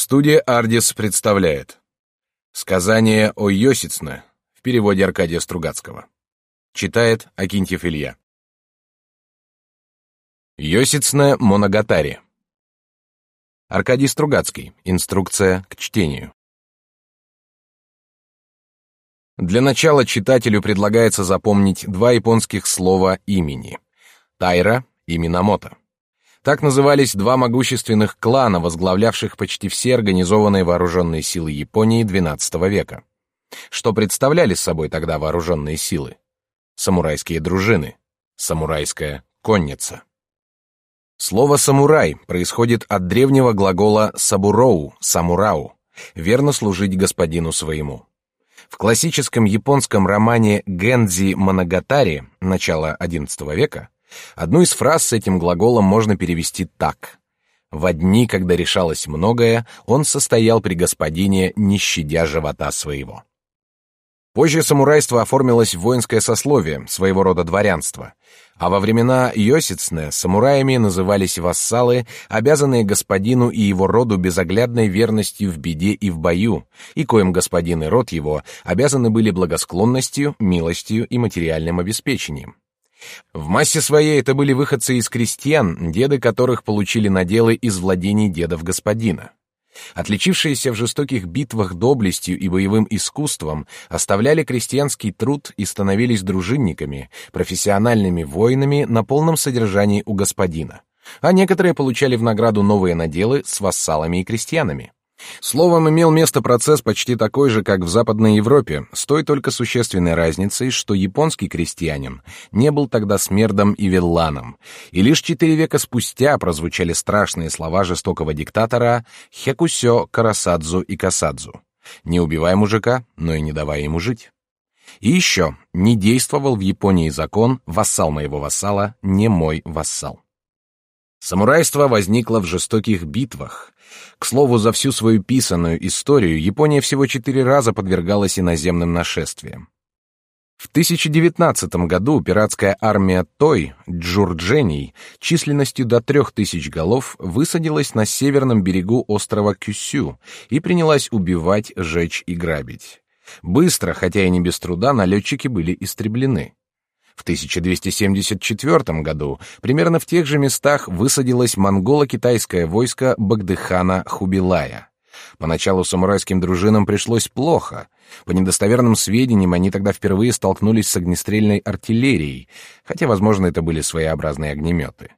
Студия «Ардис» представляет Сказание о Йосицне в переводе Аркадия Стругацкого. Читает Акинтьев Илья. Йосицне Моногатари. Аркадий Стругацкий. Инструкция к чтению. Для начала читателю предлагается запомнить два японских слова имени — Тайра и Минамото. Так назывались два могущественных клана, возглавлявших почти все организованные вооруженные силы Японии XII века. Что представляли собой тогда вооруженные силы? Самурайские дружины, самурайская конница. Слово «самурай» происходит от древнего глагола «сабуроу» — «самурау» — верно служить господину своему. В классическом японском романе Гэнзи Моногатари начала XI века Одну из фраз с этим глаголом можно перевести так. «В дни, когда решалось многое, он состоял при господине, не щадя живота своего». Позже самурайство оформилось в воинское сословие, своего рода дворянство, а во времена Йосицне самураями назывались вассалы, обязанные господину и его роду безоглядной верностью в беде и в бою, и коим господин и род его обязаны были благосклонностью, милостью и материальным обеспечением. В массе своей это были выходцы из крестьян, деды которых получили наделы из владений дедов господина. Отличившиеся в жестоких битвах доблестью и боевым искусством, оставляли крестьянский труд и становились дружинниками, профессиональными воинами на полном содержании у господина. А некоторые получали в награду новые наделы с вассалами и крестьянами. Словом, имел место процесс почти такой же, как в Западной Европе, с той только существенной разницей, что японский крестьянин не был тогда смердом и вилланом, и лишь четыре века спустя прозвучали страшные слова жестокого диктатора Хекусё, Карасадзу и Касадзу. «Не убивай мужика, но и не давай ему жить». И еще, не действовал в Японии закон «вассал моего вассала, не мой вассал». Самурайство возникло в жестоких битвах. К слову, за всю свою писанную историю Япония всего четыре раза подвергалась иноземным нашествиям. В 1019 году пиратская армия Той, Джурджений, численностью до трех тысяч голов, высадилась на северном берегу острова Кюсю и принялась убивать, жечь и грабить. Быстро, хотя и не без труда, налетчики были истреблены. В 1274 году примерно в тех же местах высадилось монголо-китайское войско Багдыхана Хубилая. Поначалу самурайским дружинам пришлось плохо. По недостоверным сведениям, они тогда впервые столкнулись с огнестрельной артиллерией, хотя, возможно, это были своеобразные огнеметы.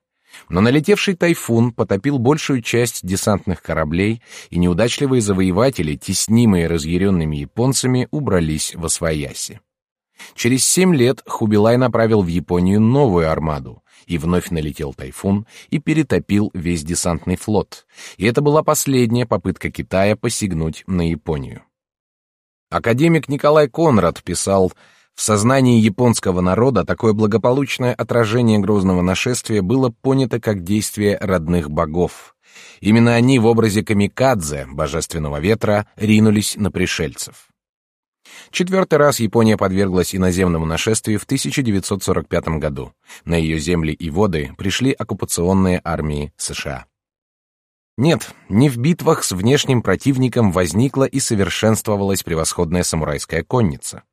Но налетевший тайфун потопил большую часть десантных кораблей, и неудачливые завоеватели, теснимые разъяренными японцами, убрались во свояси. Через семь лет Хубилай направил в Японию новую армаду, и вновь налетел тайфун и перетопил весь десантный флот. И это была последняя попытка Китая посягнуть на Японию. Академик Николай Конрад писал, в сознании японского народа такое благополучное отражение грозного нашествия было понято как действие родных богов. Именно они в образе камикадзе, божественного ветра, ринулись на пришельцев. Четвертый раз Япония подверглась иноземному нашествию в 1945 году. На ее земли и воды пришли оккупационные армии США. Нет, не в битвах с внешним противником возникла и совершенствовалась превосходная самурайская конница.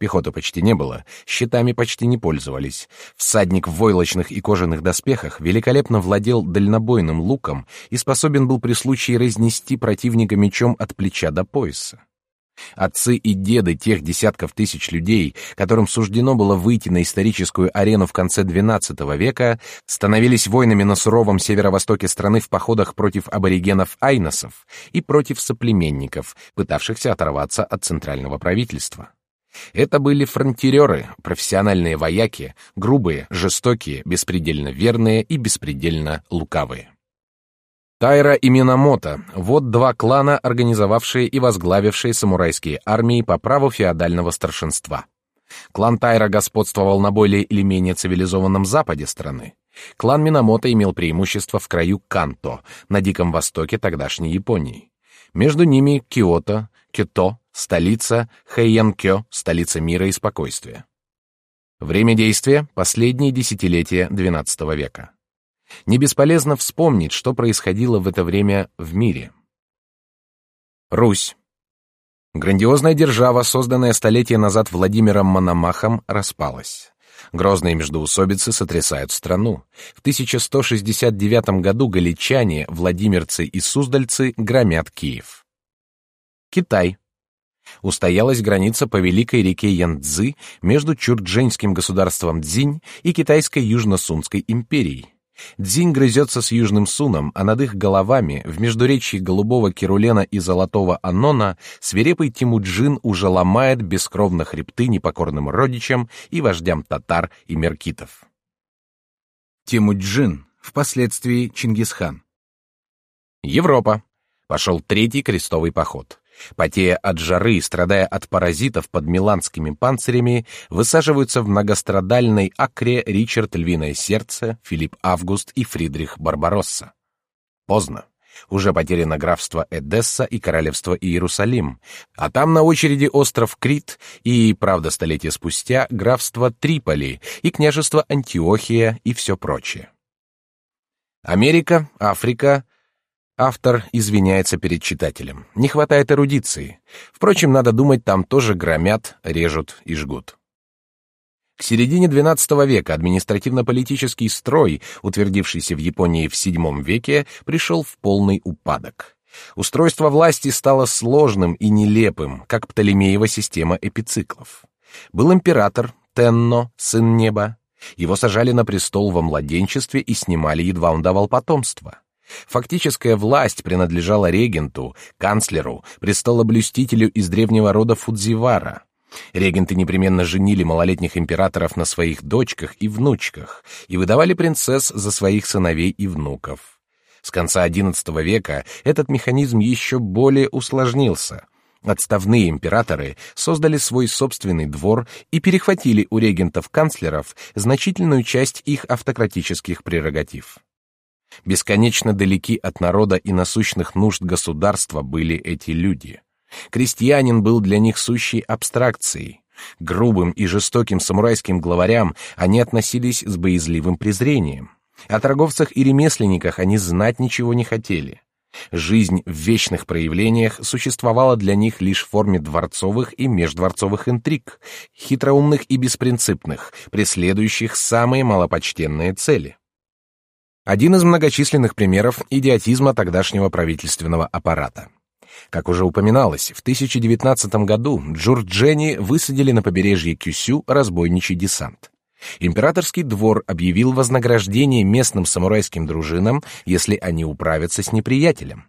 Пехоты почти не было, щитами почти не пользовались. Всадник в войлочных и кожаных доспехах великолепно владел дальнобойным луком и способен был при случае разнести противника мечом от плеча до пояса. Отцы и деды тех десятков тысяч людей, которым суждено было выйти на историческую арену в конце XII века, становились воинами на суровом северо-востоке страны в походах против аборигенов-айносов и против соплеменников, пытавшихся оторваться от центрального правительства. Это были фронтиреры, профессиональные вояки, грубые, жестокие, беспредельно верные и беспредельно лукавые. Тайра и Минамото — вот два клана, организовавшие и возглавившие самурайские армии по праву феодального старшинства. Клан Тайра господствовал на более или менее цивилизованном западе страны. Клан Минамото имел преимущество в краю Канто, на Диком Востоке тогдашней Японии. Между ними Киото, Кето, столица, Хэйянкё, столица мира и спокойствия. Время действия — последние десятилетия XII века. Не бесполезно вспомнить, что происходило в это время в мире. Русь. Грандиозная держава, созданная столетия назад Владимиром Мономахом, распалась. Грозные междоусобицы сотрясают страну. В 1169 году галичане, владимирцы и суздальцы громят Киев. Китай. Устоялась граница по великой реке Янцзы между Чурдженским государством Цзинь и китайской Южно-Сунской империей. Дзинь грызется с Южным Суном, а над их головами, в междуречье голубого Кирулена и золотого Анона, свирепый Тимуджин уже ломает бескровно хребты непокорным родичам и вождям татар и меркитов. Тимуджин, впоследствии Чингисхан. Европа. Пошел третий крестовый поход. Потея от жары, страдая от паразитов под миланскими панцирями, высаживаются в многострадальной Акре Ричард Львиное Сердце, Филипп Август и Фридрих Барбаросса. Поздно. Уже потеряно графство Эдесса и королевство Иерусалим, а там на очереди остров Крит и, правда, столетия спустя, графство Триполи и княжество Антиохия и все прочее. Америка, Африка, Автор извиняется перед читателем. Не хватает эрудиции. Впрочем, надо думать, там тоже громят, режут и жгут. К середине XII века административно-политический строй, утвердившийся в Японии в VII веке, пришел в полный упадок. Устройство власти стало сложным и нелепым, как Птолемеева система эпициклов. Был император Тенно, сын неба. Его сажали на престол во младенчестве и снимали, едва он давал потомство. Фактическая власть принадлежала регенту, канцлеру, престолоблюстителю из древнего рода Фудзивара. Регенты непременно женили малолетних императоров на своих дочках и внучках и выдавали принцесс за своих сыновей и внуков. С конца XI века этот механизм еще более усложнился. Отставные императоры создали свой собственный двор и перехватили у регентов-канцлеров значительную часть их автократических прерогатив. Бесконечно далеки от народа и насущных нужд государства были эти люди. Крестьянин был для них сущей абстракцией. Грубым и жестоким самурайским главарям они относились с боязливым презрением. О торговцах и ремесленниках они знать ничего не хотели. Жизнь в вечных проявлениях существовала для них лишь в форме дворцовых и междворцовых интриг, хитроумных и беспринципных, преследующих самые малопочтенные цели. Один из многочисленных примеров идиотизма тогдашнего правительственного аппарата. Как уже упоминалось, в 1019 году джурджени высадили на побережье Кюсю разбойничий десант. Императорский двор объявил вознаграждение местным самурайским дружинам, если они управятся с неприятелем.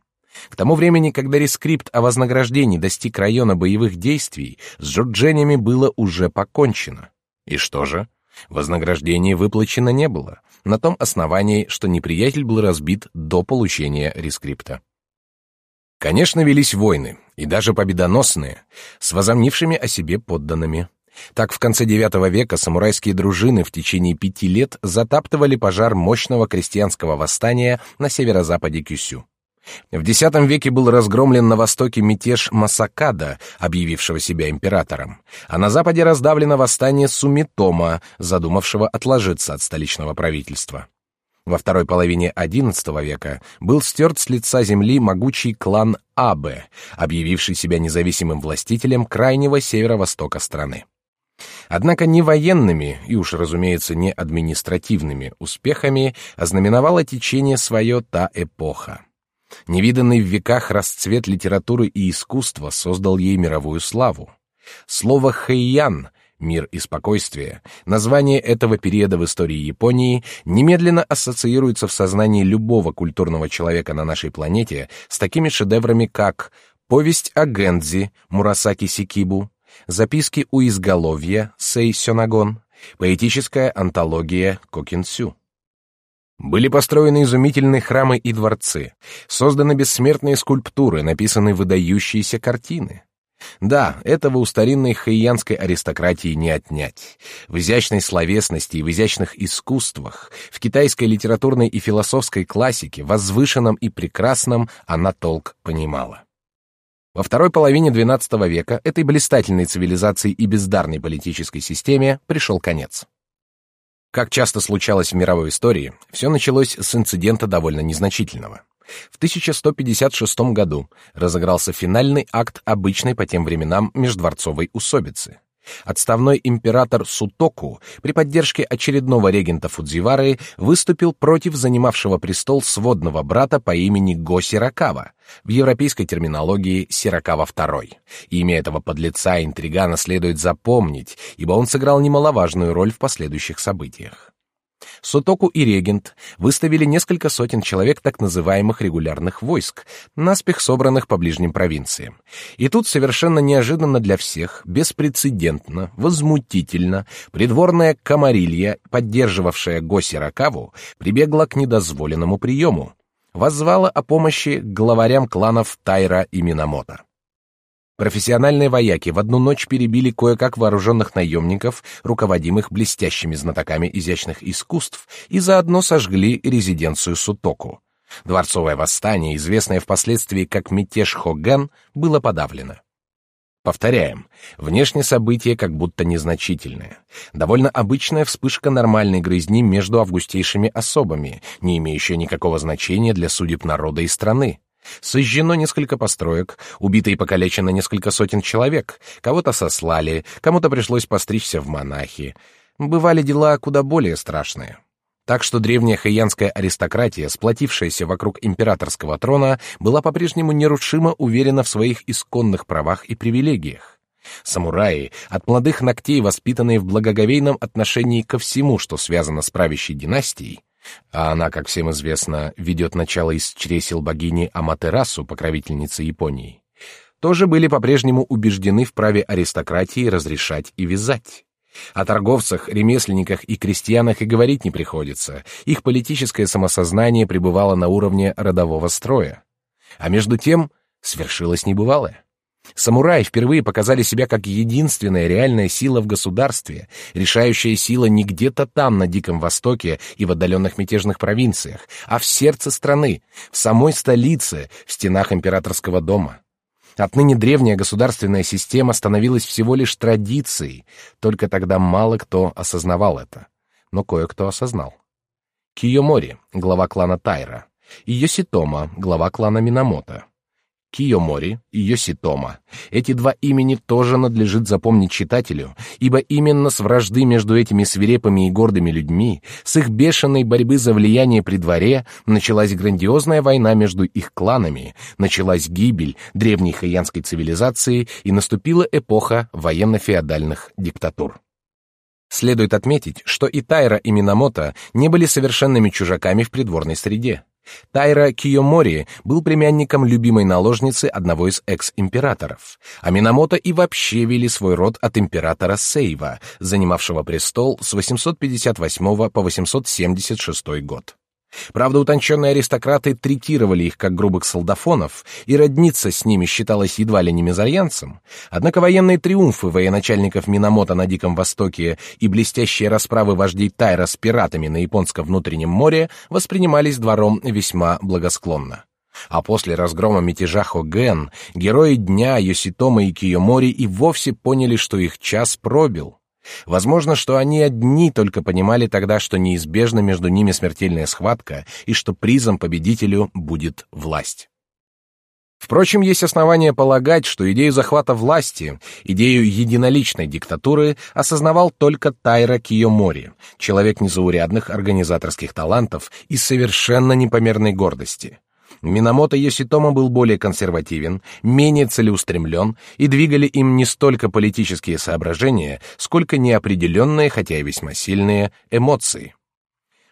К тому времени, когда рескрипт о вознаграждении достиг района боевых действий, с джурдженями было уже покончено. И что же? Вознаграждение выплачено не было, на том основании, что неприятель был разбит до получения рескрипта. Конечно, велись войны, и даже победоносные, с возомнившими о себе подданными. Так в конце IX века самурайские дружины в течение пяти лет затаптывали пожар мощного крестьянского восстания на северо-западе Кюсю. В X веке был разгромлен на востоке мятеж Масакада, объявившего себя императором, а на западе раздавлено восстание Сумитома, задумавшего отложиться от столичного правительства. Во второй половине XI века был стерт с лица земли могучий клан Абе, объявивший себя независимым властителем крайнего северо-востока страны. Однако не военными и уж, разумеется, не административными успехами ознаменовало течение свое та эпоха. Невиданный в веках расцвет литературы и искусства создал ей мировую славу. Слово «хэйян» — мир и спокойствие, название этого периода в истории Японии немедленно ассоциируется в сознании любого культурного человека на нашей планете с такими шедеврами, как «Повесть о Гэндзи» Мурасаки Сикибу, «Записки у изголовья» Сэй Сёнагон, поэтическая антология Кокинсю. Были построены изумительные храмы и дворцы, созданы бессмертные скульптуры, написаны выдающиеся картины. Да, этого у старинной хайянской аристократии не отнять. В изящной словесности и в изящных искусствах, в китайской литературной и философской классике, возвышенном и прекрасном, она толк понимала. Во второй половине XII века этой блистательной цивилизации и бездарной политической системе пришел конец. Как часто случалось в мировой истории, все началось с инцидента довольно незначительного. В 1156 году разыгрался финальный акт обычной по тем временам междворцовой усобицы. Отставной император Сутоку при поддержке очередного регента Фудзивары выступил против занимавшего престол сводного брата по имени Го Сиракава, в европейской терминологии Сиракава II. Имя этого подлеца интригана следует запомнить, ибо он сыграл немаловажную роль в последующих событиях. Сутоку и регент выставили несколько сотен человек так называемых регулярных войск, наспех собранных по ближним провинциям. И тут совершенно неожиданно для всех, беспрецедентно, возмутительно, придворная комарилья, поддерживавшая Госи Ракаву, прибегла к недозволенному приему. Воззвала о помощи главарям кланов Тайра и Минамото. Профессиональные вояки в одну ночь перебили кое-как вооруженных наемников, руководимых блестящими знатоками изящных искусств, и заодно сожгли резиденцию Сутоку. Дворцовое восстание, известное впоследствии как мятеж Хоген, было подавлено. Повторяем, внешнее событие как будто незначительное. Довольно обычная вспышка нормальной грызни между августейшими особами, не имеющая никакого значения для судеб народа и страны. Сожжено несколько построек, убито и покалечено несколько сотен человек, кого-то сослали, кому-то пришлось постричься в монахи. Бывали дела куда более страшные. Так что древняя хайянская аристократия, сплотившаяся вокруг императорского трона, была по-прежнему нерушимо уверена в своих исконных правах и привилегиях. Самураи, от молодых ногтей воспитанные в благоговейном отношении ко всему, что связано с правящей династией, а она, как всем известно, ведет начало из чресел богини Аматерасу, покровительницы Японии, тоже были по-прежнему убеждены в праве аристократии разрешать и вязать. О торговцах, ремесленниках и крестьянах и говорить не приходится. Их политическое самосознание пребывало на уровне родового строя. А между тем свершилось небывалое. Самураи впервые показали себя как единственная реальная сила в государстве, решающая сила не где-то там, на Диком Востоке и в отдаленных мятежных провинциях, а в сердце страны, в самой столице, в стенах императорского дома. Отныне древняя государственная система становилась всего лишь традицией, только тогда мало кто осознавал это. Но кое-кто осознал. Киомори, глава клана Тайра, и Йоситома, глава клана Минамото. Киомори и Йоситома. Эти два имени тоже надлежит запомнить читателю, ибо именно с вражды между этими свирепыми и гордыми людьми, с их бешеной борьбы за влияние при дворе, началась грандиозная война между их кланами, началась гибель древней хайянской цивилизации и наступила эпоха военно-феодальных диктатур. Следует отметить, что и Тайра, и Минамото не были совершенными чужаками в придворной среде. Тайра Киомори был племянником любимой наложницы одного из экс-императоров, а Минамото и вообще вели свой род от императора Сейва, занимавшего престол с 858 по 876 год. Правда, утонченные аристократы третировали их как грубых солдафонов, и родниться с ними считалось едва ли не мезальянсом. Однако военные триумфы военачальников Минамото на Диком Востоке и блестящие расправы вождей Тайра с пиратами на Японском внутреннем море воспринимались двором весьма благосклонно. А после разгрома мятежа Хоген герои дня Йоситома и Киомори и вовсе поняли, что их час пробил. Возможно, что они одни только понимали тогда, что неизбежна между ними смертельная схватка и что призом победителю будет власть. Впрочем, есть основания полагать, что идею захвата власти, идею единоличной диктатуры осознавал только Тайра Киомори, человек незаурядных организаторских талантов и совершенно непомерной гордости. Минамото Йоситома был более консервативен, менее целеустремлен, и двигали им не столько политические соображения, сколько неопределенные, хотя и весьма сильные, эмоции.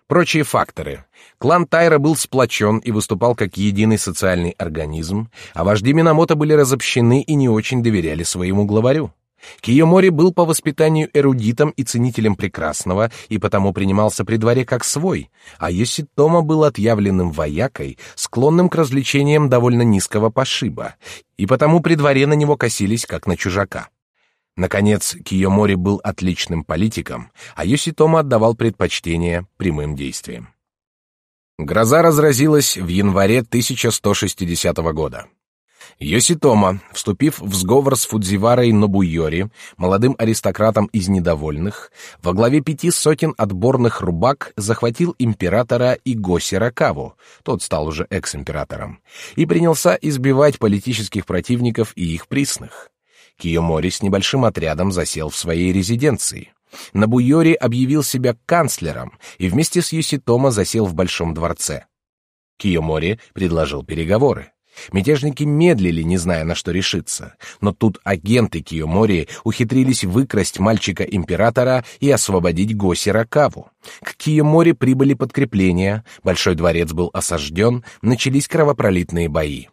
Прочие факторы. Клан Тайра был сплочен и выступал как единый социальный организм, а вожди Минамото были разобщены и не очень доверяли своему главарю. Киомори был по воспитанию эрудитом и ценителем прекрасного, и потому принимался при дворе как свой, а Йоситома был отъявленным воякой, склонным к развлечениям довольно низкого пошиба, и потому при дворе на него косились как на чужака. Наконец, Киомори был отличным политиком, а Йоситома отдавал предпочтение прямым действиям. Гроза разразилась в январе 1160 года. Йоситома, вступив в сговор с Фудзиварой Нобуйори, молодым аристократом из недовольных, во главе пяти сотен отборных рубак захватил императора Игоси Ракаву, тот стал уже экс-императором, и принялся избивать политических противников и их присных. Киомори с небольшим отрядом засел в своей резиденции. Набуйори объявил себя канцлером и вместе с Юситома засел в Большом дворце. Киомори предложил переговоры. Мятежники медлили, не зная, на что решиться. Но тут агенты Киомори ухитрились выкрасть мальчика императора и освободить Госи Ракаву. К Киомори прибыли подкрепления, Большой дворец был осажден, начались кровопролитные бои.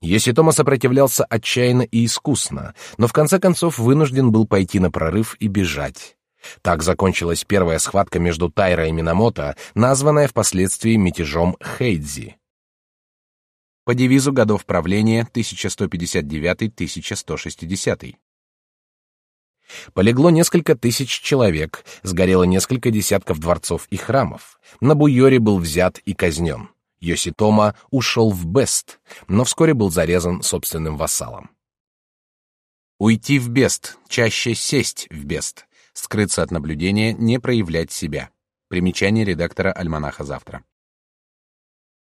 Йоситома сопротивлялся отчаянно и искусно, но в конце концов вынужден был пойти на прорыв и бежать. Так закончилась первая схватка между Тайра и Минамото, названная впоследствии мятежом Хейдзи. По девизу годов правления 1159-1160. Полегло несколько тысяч человек, сгорело несколько десятков дворцов и храмов. На Буйоре был взят и казнен. Йоситома ушел в Бест, но вскоре был зарезан собственным вассалом. Уйти в Бест, чаще сесть в Бест, скрыться от наблюдения, не проявлять себя. Примечание редактора «Альманаха завтра».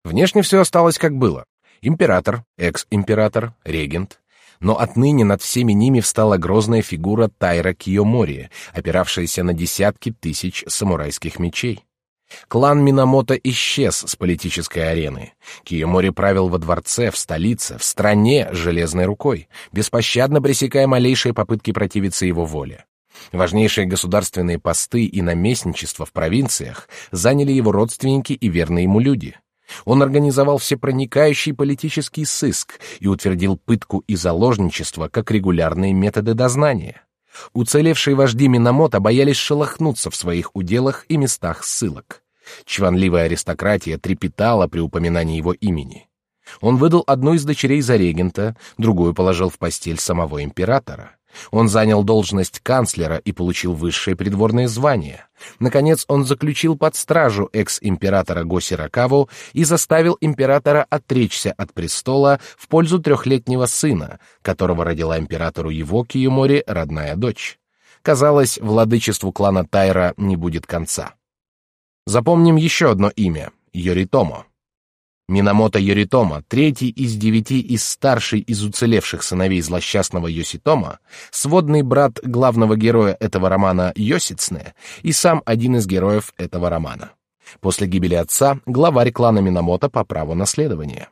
Внешне все осталось как было. Император, экс-император, регент. Но отныне над всеми ними встала грозная фигура Тайра Киомори, опиравшаяся на десятки тысяч самурайских мечей. Клан Минамото исчез с политической арены. Киомори правил во дворце, в столице, в стране железной рукой, беспощадно пресекая малейшие попытки противиться его воле. Важнейшие государственные посты и наместничества в провинциях заняли его родственники и верные ему люди. Он организовал всепроникающий политический сыск и утвердил пытку и заложничество как регулярные методы дознания. Уцелевшие вожди Минамото боялись шелохнуться в своих уделах и местах ссылок. Чванливая аристократия трепетала при упоминании его имени. Он выдал одну из дочерей за регента, другую положил в постель самого императора. Он занял должность канцлера и получил высшее придворное звание. Наконец, он заключил под стражу экс-императора Госиракаву и заставил императора отречься от престола в пользу трехлетнего сына, которого родила императору его Киемори родная дочь. Казалось, владычеству клана Тайра не будет конца. Запомним еще одно имя — Йоритомо. Минамото Йоритома, третий из девяти и старший из уцелевших сыновей злосчастного Йоситома, сводный брат главного героя этого романа Йосицне и сам один из героев этого романа. После гибели отца главарь клана Минамото по праву наследования.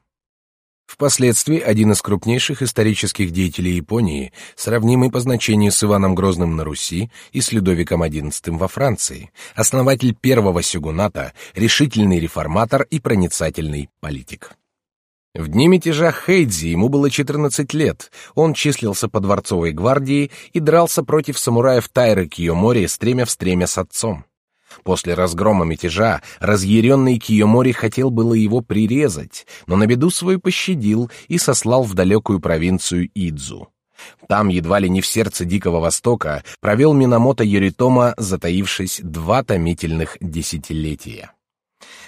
Впоследствии один из крупнейших исторических деятелей Японии, сравнимый по значению с Иваном Грозным на Руси и с Людовиком XI во Франции, основатель первого сёгуната, решительный реформатор и проницательный политик. В дни мятежа Хэйдзи ему было 14 лет, он числился по дворцовой гвардии и дрался против самураев Тайры Киомори стремя в стремя с отцом. После разгрома мятежа разъяренный Киомори хотел было его прирезать, но на беду свою пощадил и сослал в далекую провинцию Идзу. Там, едва ли не в сердце Дикого Востока, провел Минамото Йоритома, затаившись два томительных десятилетия.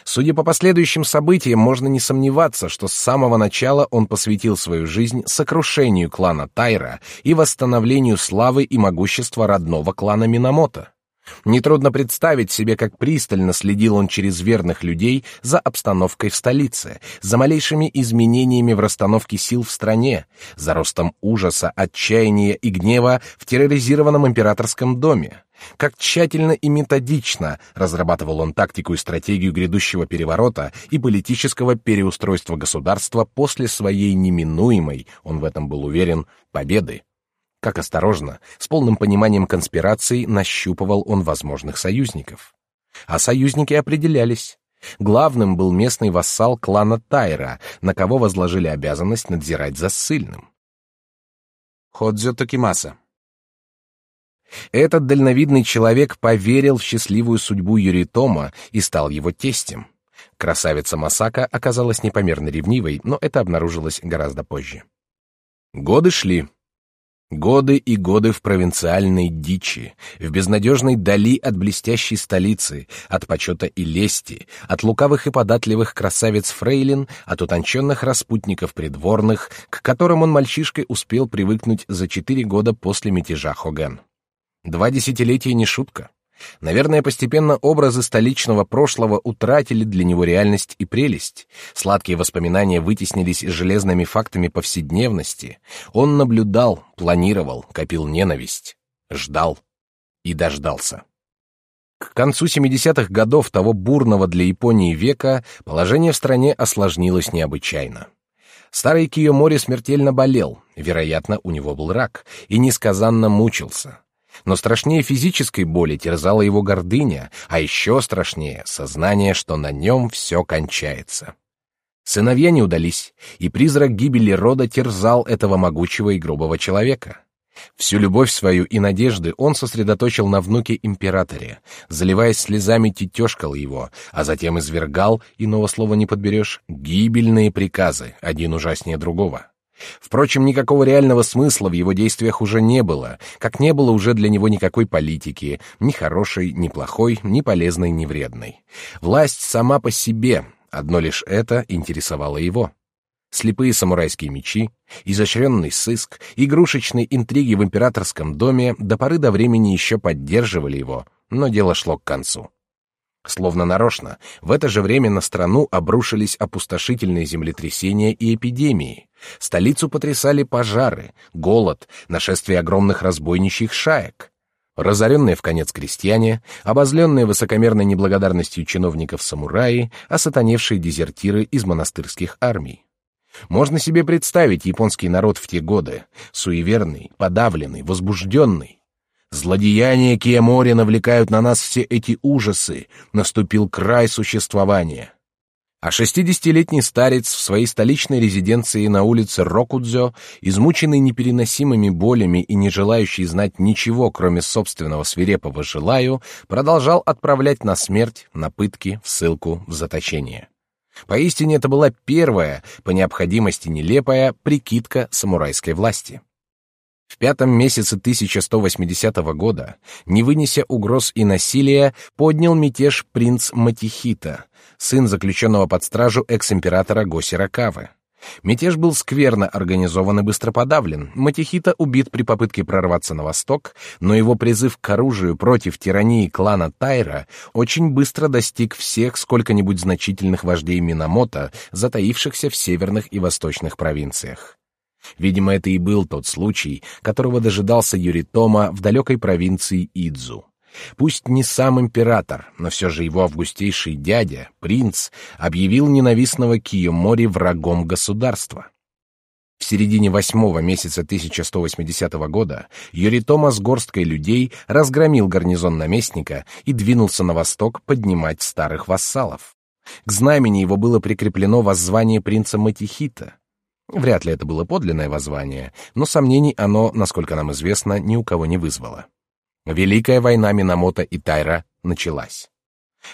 Судя по последующим событиям, можно не сомневаться, что с самого начала он посвятил свою жизнь сокрушению клана Тайра и восстановлению славы и могущества родного клана Минамото. Нетрудно представить себе, как пристально следил он через верных людей за обстановкой в столице, за малейшими изменениями в расстановке сил в стране, за ростом ужаса, отчаяния и гнева в терроризированном императорском доме. Как тщательно и методично разрабатывал он тактику и стратегию грядущего переворота и политического переустройства государства после своей неминуемой, он в этом был уверен, победы. Как осторожно, с полным пониманием конспирации нащупывал он возможных союзников. А союзники определялись. Главным был местный вассал клана Тайра, на кого возложили обязанность надзирать за ссыльным. Ходзё Токимаса. Этот дальновидный человек поверил в счастливую судьбу Юритома и стал его тестем. Красавица Масака оказалась непомерно ревнивой, но это обнаружилось гораздо позже. Годы шли. Годы и годы в провинциальной дичи, в безнадежной дали от блестящей столицы, от почета и лести, от лукавых и податливых красавиц фрейлин, от утонченных распутников придворных, к которым он мальчишкой успел привыкнуть за четыре года после мятежа Хоген. Два десятилетия не шутка. Наверное, постепенно образы столичного прошлого утратили для него реальность и прелесть. Сладкие воспоминания вытеснились железными фактами повседневности. Он наблюдал, планировал, копил ненависть, ждал и дождался. К концу 70-х годов того бурного для Японии века положение в стране осложнилось необычайно. Старый Киомори смертельно болел, вероятно, у него был рак, и несказанно мучился. Но страшнее физической боли терзала его гордыня, а еще страшнее — сознание, что на нем все кончается. Сыновья не удались, и призрак гибели рода терзал этого могучего и грубого человека. Всю любовь свою и надежды он сосредоточил на внуке императоре, заливаясь слезами тетешкал его, а затем извергал, иного слова не подберешь, гибельные приказы, один ужаснее другого. Впрочем, никакого реального смысла в его действиях уже не было, как не было уже для него никакой политики, ни хорошей, ни плохой, ни полезной, ни вредной. Власть сама по себе, одно лишь это интересовало его. Слепые самурайские мечи, изощренный сыск, игрушечные интриги в императорском доме до поры до времени еще поддерживали его, но дело шло к концу. Словно нарочно, в это же время на страну обрушились опустошительные землетрясения и эпидемии. Столицу потрясали пожары, голод, нашествие огромных разбойничьих шаек. Разоренные в конец крестьяне, обозленные высокомерной неблагодарностью чиновников самураи, осатаневшие дезертиры из монастырских армий. Можно себе представить японский народ в те годы, суеверный, подавленный, возбужденный. Злодеяния Киемори навлекают на нас все эти ужасы, наступил край существования. А шестидесятилетний старец в своей столичной резиденции на улице Рокудзё, измученный непереносимыми болями и не желающий знать ничего, кроме собственного свирепого желаю, продолжал отправлять на смерть, на пытки, в ссылку, в заточение. Поистине это была первая, по необходимости нелепая, прикидка самурайской власти. В пятом месяце 1180 года, не вынеся угроз и насилия, поднял мятеж принц Матихита, сын заключенного под стражу экс-императора Госиракавы. Мятеж был скверно организован и быстро подавлен. Матихита убит при попытке прорваться на восток, но его призыв к оружию против тирании клана Тайра очень быстро достиг всех сколько-нибудь значительных вождей Минамото, затаившихся в северных и восточных провинциях. Видимо, это и был тот случай, которого дожидался Юритома в далекой провинции Идзу. Пусть не сам император, но все же его августейший дядя, принц, объявил ненавистного Киомори врагом государства. В середине восьмого месяца 1180 года Юритома с горсткой людей разгромил гарнизон наместника и двинулся на восток поднимать старых вассалов. К знамени его было прикреплено воззвание принца Матихита. Вряд ли это было подлинное воззвание, но сомнений оно, насколько нам известно, ни у кого не вызвало. Великая война Минамото и Тайра началась.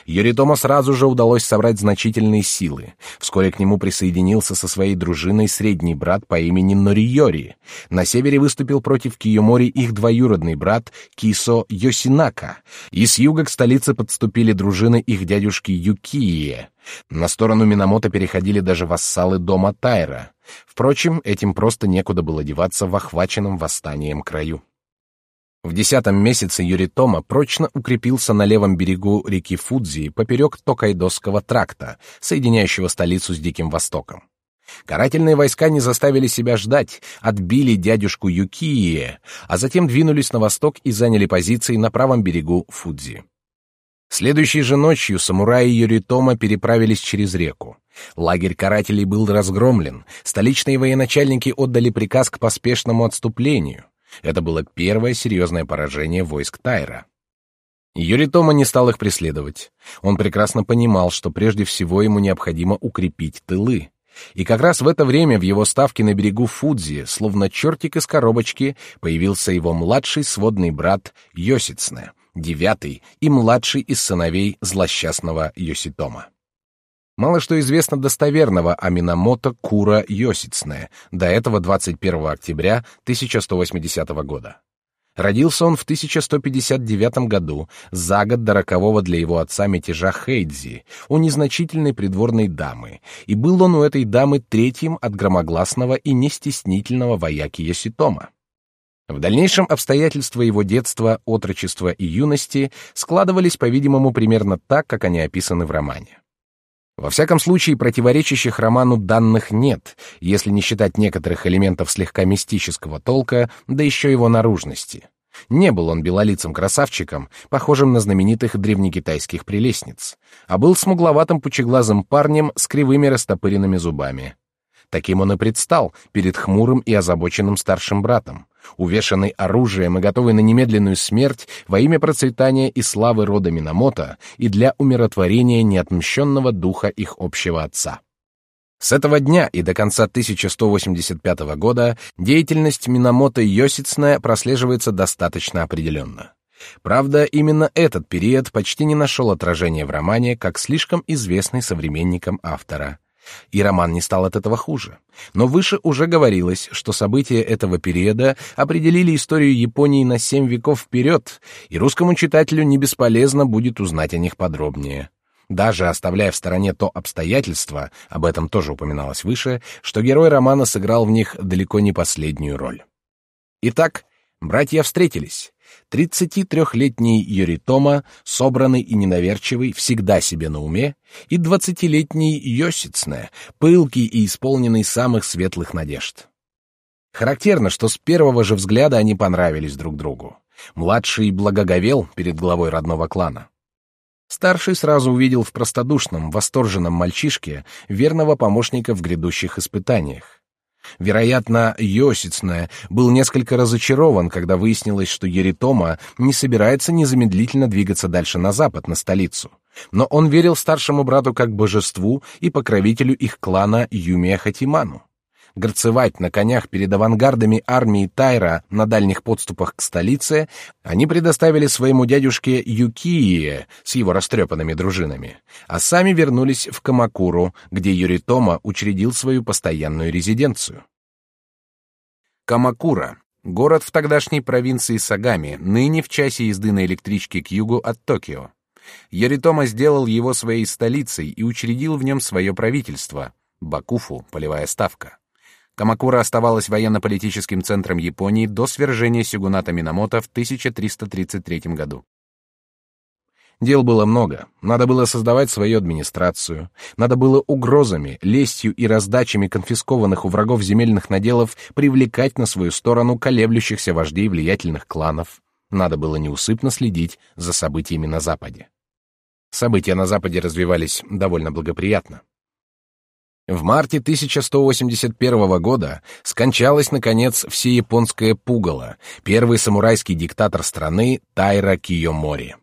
Юритома сразу же удалось собрать значительные силы. Вскоре к нему присоединился со своей дружиной средний брат по имени Нориори. На севере выступил против Киомори их двоюродный брат Кисо Йосинака, и с юга к столице подступили дружины их дядюшки Юкие. На сторону Минамото переходили даже вассалы дома Тайра. Впрочем, этим просто некуда было деваться в охваченном восстанием краю. В десятом месяце Юритома прочно укрепился на левом берегу реки Фудзи поперек Токайдосского тракта, соединяющего столицу с Диким Востоком. Карательные войска не заставили себя ждать, отбили дядюшку Юкие, а затем двинулись на восток и заняли позиции на правом берегу Фудзи. Следующей же ночью самураи Юритома переправились через реку. Лагерь карателей был разгромлен, столичные военачальники отдали приказ к поспешному отступлению. Это было первое серьезное поражение войск Тайра. Юритома не стал их преследовать. Он прекрасно понимал, что прежде всего ему необходимо укрепить тылы. И как раз в это время в его ставке на берегу Фудзи, словно чертик из коробочки, появился его младший сводный брат Йосицне, девятый и младший из сыновей злосчастного Йоситома. Мало что известно достоверного о Минамото Кура Йосицне, до этого 21 октября 1180 года. Родился он в 1159 году, за год до рокового для его отца мятежа Хейдзи, у незначительной придворной дамы, и был он у этой дамы третьим от громогласного и нестеснительного вояки Яситома. В дальнейшем обстоятельства его детства, отрочества и юности складывались, по-видимому, примерно так, как они описаны в романе. Во всяком случае, противоречащих роману данных нет, если не считать некоторых элементов слегка мистического толка, да еще его наружности. Не был он белолицым красавчиком, похожим на знаменитых древнекитайских прелестниц, а был смугловатым пучеглазым парнем с кривыми растопыренными зубами. Таким он и предстал перед хмурым и озабоченным старшим братом, увешанный оружием и готовый на немедленную смерть во имя процветания и славы рода Минамото и для умиротворения неотмщенного духа их общего отца. С этого дня и до конца 1185 года деятельность Минамото Йосицне прослеживается достаточно определенно. Правда, именно этот период почти не нашел отражения в романе, как слишком известный современникам автора. И роман не стал от этого хуже. Но выше уже говорилось, что события этого периода определили историю Японии на семь веков вперед, и русскому читателю не бесполезно будет узнать о них подробнее. Даже оставляя в стороне то обстоятельство, об этом тоже упоминалось выше, что герой романа сыграл в них далеко не последнюю роль. Итак, братья встретились. 33-летний Юритома, собранный и ненавязчивый, всегда себе на уме, и 20-летний Йосицне, пылкий и исполненный самых светлых надежд. Характерно, что с первого же взгляда они понравились друг другу. Младший благоговел перед главой родного клана. Старший сразу увидел в простодушном, восторженном мальчишке верного помощника в грядущих испытаниях. Вероятно, Йосицне был несколько разочарован, когда выяснилось, что Еритома не собирается незамедлительно двигаться дальше на запад, на столицу. Но он верил старшему брату как божеству и покровителю их клана Юмия Хатиману горцевать на конях перед авангардами армии Тайра на дальних подступах к столице, они предоставили своему дядюшке Юкие с его растрепанными дружинами, а сами вернулись в Камакуру, где Юритома учредил свою постоянную резиденцию. Камакура — город в тогдашней провинции Сагами, ныне в часе езды на электричке к югу от Токио. Яритома сделал его своей столицей и учредил в нем свое правительство — Бакуфу, полевая ставка. Камакура оставалась военно-политическим центром Японии до свержения сёгуната Минамото в 1333 году. Дел было много. Надо было создавать свою администрацию. Надо было угрозами, лестью и раздачами конфискованных у врагов земельных наделов привлекать на свою сторону колеблющихся вождей влиятельных кланов. Надо было неусыпно следить за событиями на Западе. События на Западе развивались довольно благоприятно. В марте 1181 года скончалась, наконец, всеяпонское пугало, первый самурайский диктатор страны Тайра Кийомори.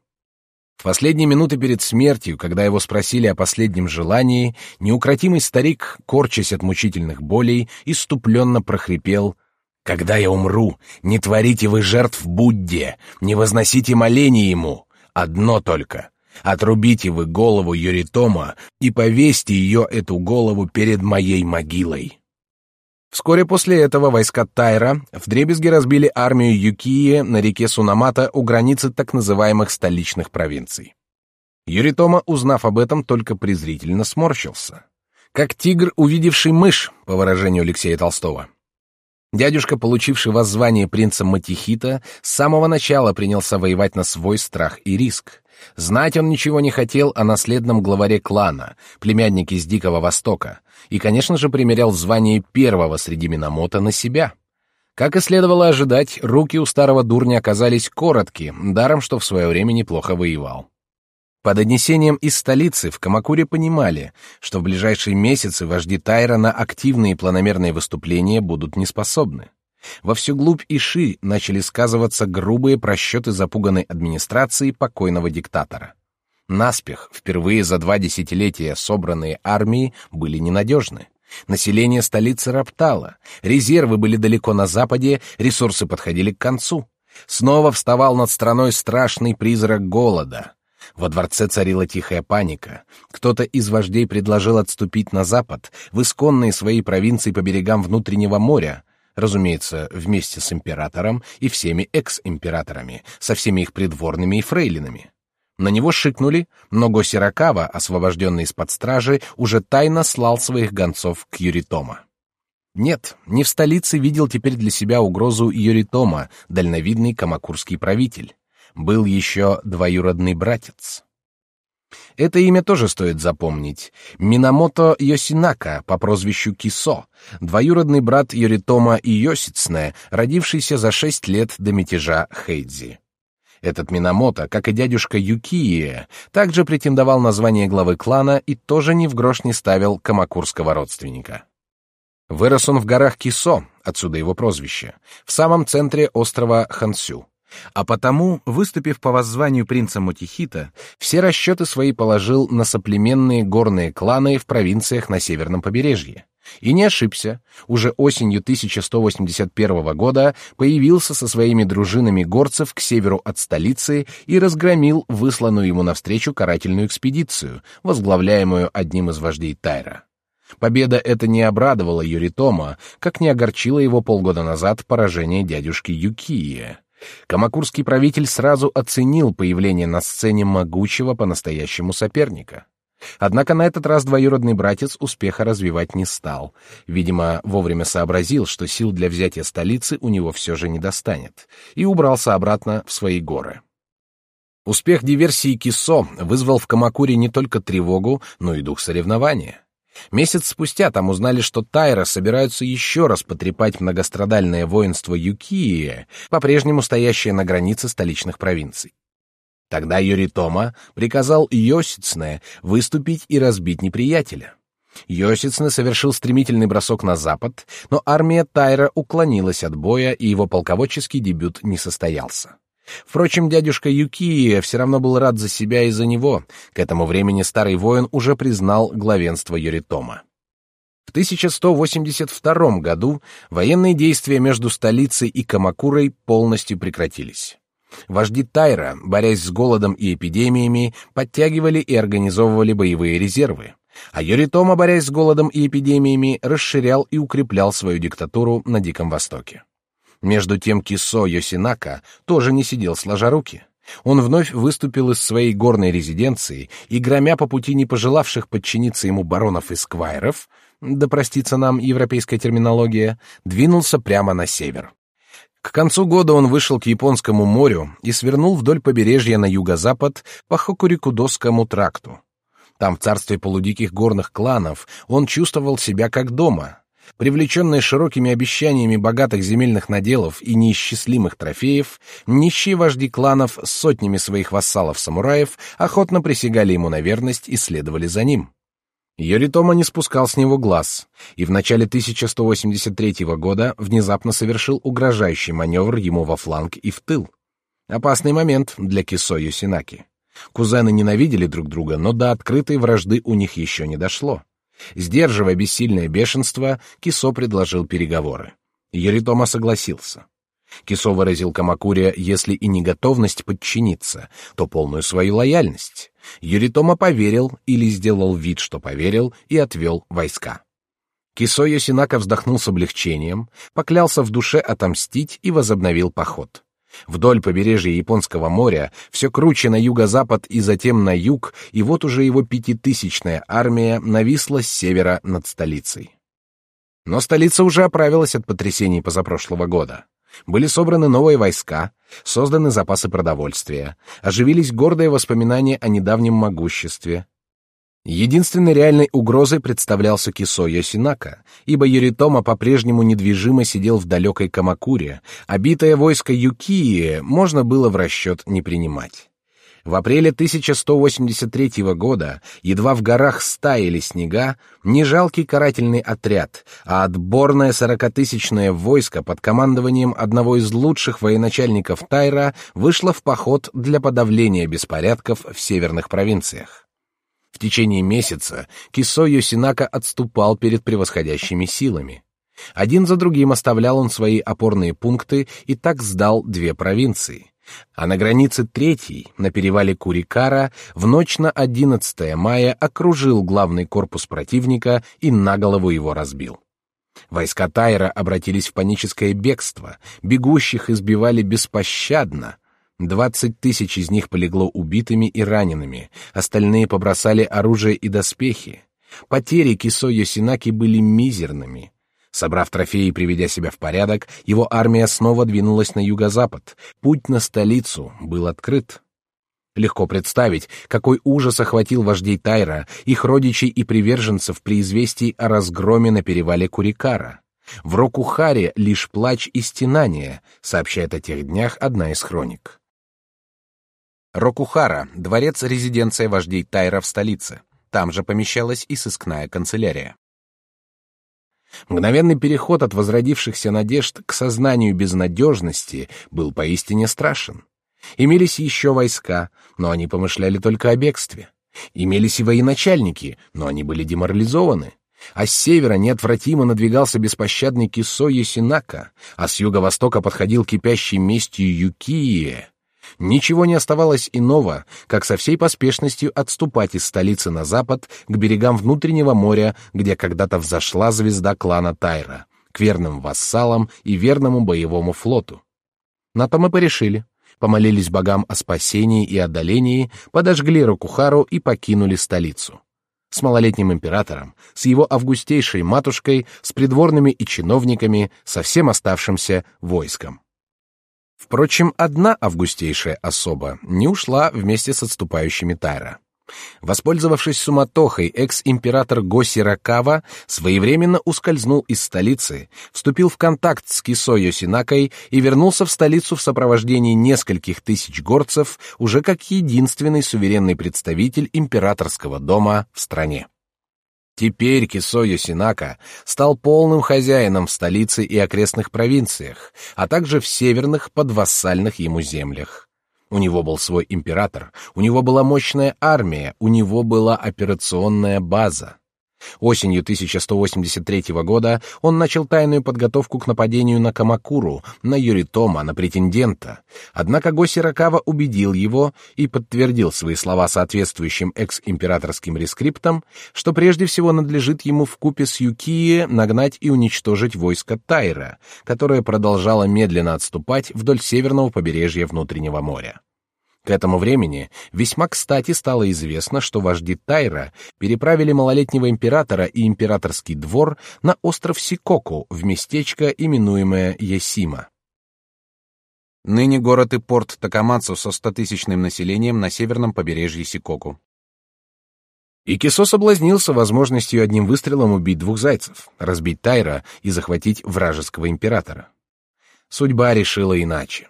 В последние минуты перед смертью, когда его спросили о последнем желании, неукротимый старик, корчась от мучительных болей, иступленно прохрипел «Когда я умру, не творите вы жертв Будде, не возносите моления ему, одно только Отрубите вы голову Юритома и повесьте ее, эту голову, перед моей могилой. Вскоре после этого войска Тайра вдребезги разбили армию Юкии на реке Сунамата у границы так называемых столичных провинций. Юритома, узнав об этом, только презрительно сморщился. Как тигр, увидевший мышь, по выражению Алексея Толстого. Дядюшка, получивший воззвание принца Матихита, с самого начала принялся воевать на свой страх и риск. Знать он ничего не хотел о наследном главаре клана, племяннике с Дикого Востока, и, конечно же, примерял звание первого среди Минамото на себя. Как и следовало ожидать, руки у старого дурня оказались коротки, даром что в свое время неплохо воевал. По донесениям из столицы в Камакуре понимали, что в ближайшие месяцы вожди Тайра на активные планомерные выступления будут неспособны. Во всю глубь Иши начали сказываться грубые просчеты запуганной администрации покойного диктатора. Наспех, впервые за два десятилетия собранные армии были ненадежны. Население столицы роптало, резервы были далеко на западе, ресурсы подходили к концу. Снова вставал над страной страшный призрак голода. Во дворце царила тихая паника. Кто-то из вождей предложил отступить на запад, в исконные свои провинции по берегам внутреннего моря, разумеется, вместе с императором и всеми экс-императорами, со всеми их придворными и фрейлинами. На него шикнули, но Госиракава, освобожденный из-под стражи, уже тайно слал своих гонцов к Юритома. Нет, не в столице видел теперь для себя угрозу Юритома, дальновидный камакурский правитель. Был еще двоюродный братец. Это имя тоже стоит запомнить. Минамото Йосинака по прозвищу Кисо, двоюродный брат Юритома Йосицне, родившийся за шесть лет до мятежа Хейдзи. Этот Минамото, как и дядюшка Юкие, также претендовал на звание главы клана и тоже ни в грош не ставил камакурского родственника. Вырос он в горах Кисо, отсюда его прозвище, в самом центре острова Хансю. А потому, выступив по воззванию принца Мотихита, все расчеты свои положил на соплеменные горные кланы в провинциях на северном побережье. И не ошибся. Уже осенью 1181 года появился со своими дружинами горцев к северу от столицы и разгромил высланную ему навстречу карательную экспедицию, возглавляемую одним из вождей Тайра. Победа эта не обрадовала Юритома, как не огорчила его полгода назад поражение дядюшки Юкии. Камакурский правитель сразу оценил появление на сцене могучего по-настоящему соперника. Однако на этот раз двоюродный братец успеха развивать не стал. Видимо, вовремя сообразил, что сил для взятия столицы у него все же не достанет, и убрался обратно в свои горы. Успех диверсии Кисо вызвал в Камакуре не только тревогу, но и дух соревнования. Месяц спустя там узнали, что Тайра собираются еще раз потрепать многострадальное воинство Юкии, по-прежнему стоящее на границе столичных провинций. Тогда Юритома приказал Йосицне выступить и разбить неприятеля. Йосицне совершил стремительный бросок на запад, но армия Тайра уклонилась от боя, и его полководческий дебют не состоялся. Впрочем, дядюшка Юкия все равно был рад за себя и за него. К этому времени старый воин уже признал главенство Юритома. В 1182 году военные действия между столицей и Камакурой полностью прекратились. Вожди Тайра, борясь с голодом и эпидемиями, подтягивали и организовывали боевые резервы. А Юритома, борясь с голодом и эпидемиями, расширял и укреплял свою диктатуру на Диком Востоке. Между тем Кисо Йосинака тоже не сидел сложа руки. Он вновь выступил из своей горной резиденции и, громя по пути не пожелавших подчиниться ему баронов и сквайров, да простится нам европейская терминология, двинулся прямо на север. К концу года он вышел к Японскому морю и свернул вдоль побережья на юго-запад по Хокурикудосскому тракту. Там, в царстве полудиких горных кланов, он чувствовал себя как дома, Привлеченные широкими обещаниями богатых земельных наделов и неисчислимых трофеев, нищие вожди кланов с сотнями своих вассалов-самураев охотно присягали ему на верность и следовали за ним. Йоритома не спускал с него глаз, и в начале 1183 года внезапно совершил угрожающий маневр ему во фланг и в тыл. Опасный момент для Кисо Юсинаки. Кузены ненавидели друг друга, но до открытой вражды у них еще не дошло. Сдерживая бессильное бешенство, Кисо предложил переговоры. Еритома согласился. Кисо выразил Камакуре, если и не готовность подчиниться, то полную свою лояльность. Юритома поверил или сделал вид, что поверил, и отвел войска. Кисо Йосинака вздохнул с облегчением, поклялся в душе отомстить и возобновил поход. Вдоль побережья Японского моря, все круче на юго-запад и затем на юг, и вот уже его пятитысячная армия нависла с севера над столицей. Но столица уже оправилась от потрясений позапрошлого года. Были собраны новые войска, созданы запасы продовольствия, оживились гордые воспоминания о недавнем могуществе, Единственной реальной угрозой представлялся Кисо Йосинака, ибо Юритома по-прежнему недвижимо сидел в далекой Камакуре, а битое войско Юкии можно было в расчет не принимать. В апреле 1183 года, едва в горах стаяли снега, не жалкий карательный отряд, а отборное сорокатысячное войско под командованием одного из лучших военачальников Тайра вышло в поход для подавления беспорядков в северных провинциях. Течение месяца Кисо Йосинака отступал перед превосходящими силами. Один за другим оставлял он свои опорные пункты и так сдал две провинции А на границе третий, на перевале Курикара, в ночь на 11 мая окружил главный корпус противника и на голову его разбил. Войска Тайра обратились в паническое бегство, бегущих избивали беспощадно. Двадцать тысяч из них полегло убитыми и ранеными, остальные побросали оружие и доспехи. Потери Кисо Йосинаки были мизерными. Собрав трофеи и приведя себя в порядок, его армия снова двинулась на юго-запад. Путь на столицу был открыт. Легко представить, какой ужас охватил вождей Тайра, их родичей и приверженцев при известии о разгроме на перевале Курикара. В Рокухаре лишь плач и стенание, сообщает о тех днях одна из хроник. Рокухара — дворец-резиденция вождей Тайра в столице. Там же помещалась и сыскная канцелярия. Мгновенный переход от возродившихся надежд к сознанию безнадежности был поистине страшен. Имелись еще войска, но они помышляли только о бегстве. Имелись и военачальники, но они были деморализованы. А с севера неотвратимо надвигался беспощадный Кисо Есинака, а с юго-востока подходил кипящий местью Юкие. Ничего не оставалось иного, как со всей поспешностью отступать из столицы на запад к берегам внутреннего моря, где когда-то взошла звезда клана Тайра, к верным вассалам и верному боевому флоту. На то мы порешили. Помолились богам о спасении и отдалении, подожгли Рокухару и покинули столицу. С малолетним императором, с его августейшей матушкой, с придворными и чиновниками, со всем оставшимся войском. Впрочем, одна августейшая особа не ушла вместе с отступающими Тайра. Воспользовавшись суматохой, экс-император Госи Ракава своевременно ускользнул из столицы, вступил в контакт с Кисо Йосинакой и вернулся в столицу в сопровождении нескольких тысяч горцев уже как единственный суверенный представитель императорского дома в стране. Теперь Кисо Йосинака стал полным хозяином в столице и окрестных провинциях, а также в северных подвассальных ему землях. У него был свой император, у него была мощная армия, у него была операционная база. Осенью 1183 года он начал тайную подготовку к нападению на Камакуру, на Юритома, на претендента. Однако Госи Ракава убедил его и подтвердил свои слова соответствующим экс-императорским рескриптам, что прежде всего надлежит ему в купе с Юкие нагнать и уничтожить войско Тайра, которое продолжало медленно отступать вдоль северного побережья внутреннего моря. К этому времени весьма кстати стало известно, что вожди Тайра переправили малолетнего императора и императорский двор на остров Сикоку в местечко, именуемое Ясима. Ныне город и порт Такамацу со стотысячным населением на северном побережье Сикоку. Икисо соблазнился возможностью одним выстрелом убить двух зайцев, разбить Тайра и захватить вражеского императора. Судьба решила иначе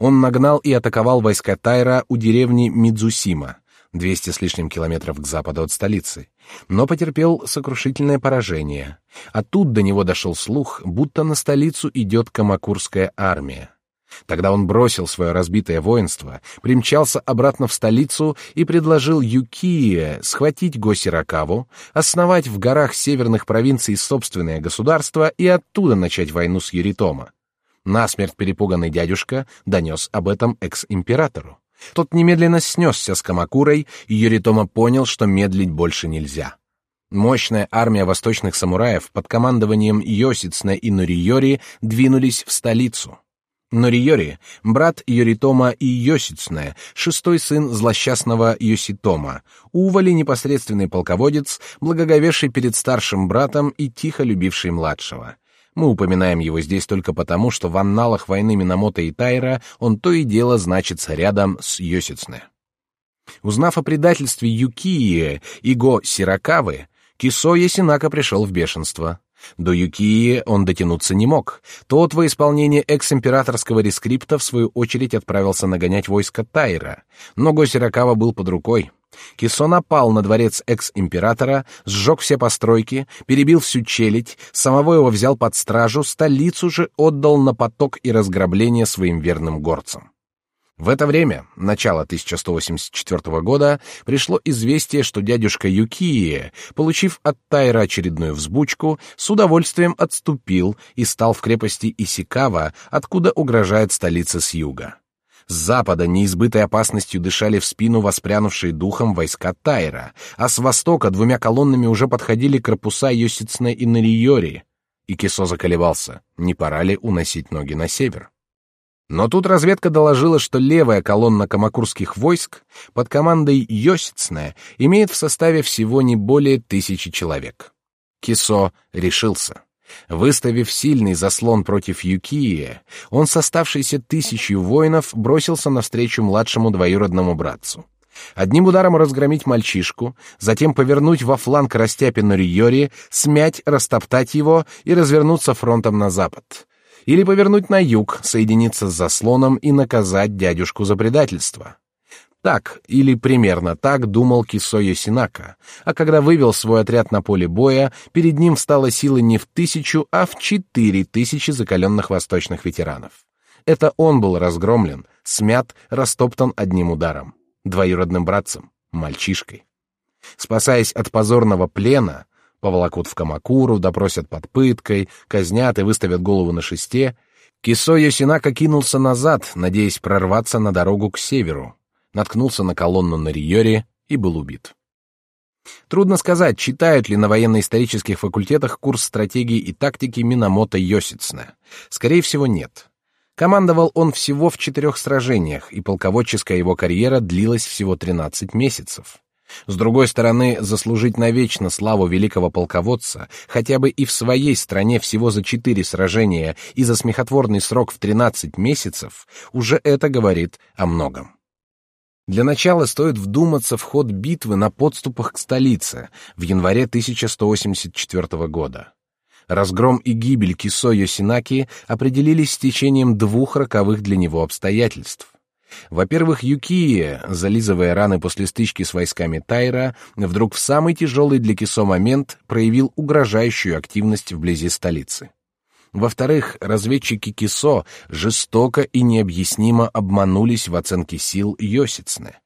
он нагнал и атаковал войска Тайра у деревни Мидзусима, 200 с лишним километров к западу от столицы, но потерпел сокрушительное поражение. Оттуда до него дошел слух, будто на столицу идет Камакурская армия. Тогда он бросил свое разбитое воинство, примчался обратно в столицу и предложил Юкие схватить Госиракаву, основать в горах северных провинций собственное государство и оттуда начать войну с Юритома. Насмерть перепуганный дядюшка донес об этом экс-императору. Тот немедленно снесся с Камакурой, и Юритома понял, что медлить больше нельзя. Мощная армия восточных самураев под командованием Йосицне и Нориори двинулись в столицу. Нориори — брат Юритома и Йосицне, шестой сын злосчастного Йоситома, Ували непосредственный полководец, благоговевший перед старшим братом и тихо любивший младшего. Мы упоминаем его здесь только потому, что в анналах войны Минамото и Тайра он то и дело значится рядом с Йосицне. Узнав о предательстве Юкии и Го Сиракавы, Кисо Ясинака пришел в бешенство. До Юкии он дотянуться не мог. Тот во исполнение экс-императорского рескрипта в свою очередь отправился нагонять войско Тайра, но Го Сиракава был под рукой. Кисо напал на дворец экс-императора, сжег все постройки, перебил всю челядь, самого его взял под стражу, столицу же отдал на поток и разграбление своим верным горцам. В это время, начало 1184 года, пришло известие, что дядюшка Юкие, получив от Тайра очередную взбучку, с удовольствием отступил и стал в крепости Исикава, откуда угрожает столица с юга. С запада неизбытой опасностью дышали в спину воспрянувшие духом войска Тайра, а с востока двумя колоннами уже подходили корпуса Йосицне и Нариори. И Кисо заколебался, не пора ли уносить ноги на север. Но тут разведка доложила, что левая колонна камакурских войск под командой Йосицне имеет в составе всего не более тысячи человек. Кисо решился. Выставив сильный заслон против Юкии, он с оставшейся тысячью воинов бросился навстречу младшему двоюродному братцу. Одним ударом разгромить мальчишку, затем повернуть во фланг Растяпину Риори, смять, растоптать его и развернуться фронтом на запад. Или повернуть на юг, соединиться с заслоном и наказать дядюшку за предательство. Так, или примерно так думал Кисо Йосинака, а когда вывел свой отряд на поле боя, перед ним встала сила не в тысячу, а в четыре тысячи закаленных восточных ветеранов. Это он был разгромлен, смят, растоптан одним ударом, двоюродным братцем, мальчишкой. Спасаясь от позорного плена, поволокут в Камакуру, допросят под пыткой, казнят и выставят голову на шесте, Кисо Йосинака кинулся назад, надеясь прорваться на дорогу к северу, наткнулся на колонну на Риоре и был убит. Трудно сказать, читают ли на военно-исторических факультетах курс стратегии и тактики Минамото Йосицна. Скорее всего, нет. Командовал он всего в четырех сражениях, и полководческая его карьера длилась всего 13 месяцев. С другой стороны, заслужить навечно славу великого полководца, хотя бы и в своей стране всего за четыре сражения и за смехотворный срок в 13 месяцев, уже это говорит о многом. Для начала стоит вдуматься в ход битвы на подступах к столице в январе 1184 года. Разгром и гибель Кисо Йосинаки определились с течением двух роковых для него обстоятельств. Во-первых, Юкия, зализывая раны после стычки с войсками Тайра, вдруг в самый тяжелый для Кисо момент проявил угрожающую активность вблизи столицы. Во-вторых, разведчики Кисо жестоко и необъяснимо обманулись в оценке сил Йосицны.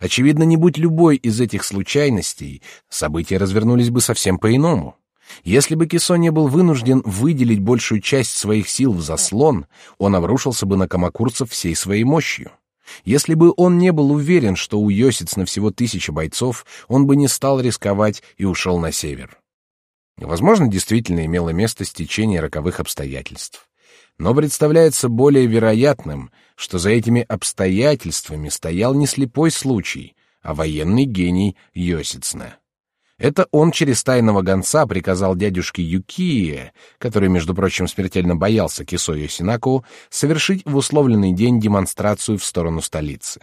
Очевидно, не будь любой из этих случайностей, события развернулись бы совсем по-иному. Если бы Кисо не был вынужден выделить большую часть своих сил в заслон, он обрушился бы на камакурцев всей своей мощью. Если бы он не был уверен, что у Йосицна всего тысяча бойцов, он бы не стал рисковать и ушел на север. Возможно, действительно имело место стечение роковых обстоятельств. Но представляется более вероятным, что за этими обстоятельствами стоял не слепой случай, а военный гений Йосицна. Это он через тайного гонца приказал дядюшке Юкие, который, между прочим, смертельно боялся Кисо Йосинаку, совершить в условленный день демонстрацию в сторону столицы.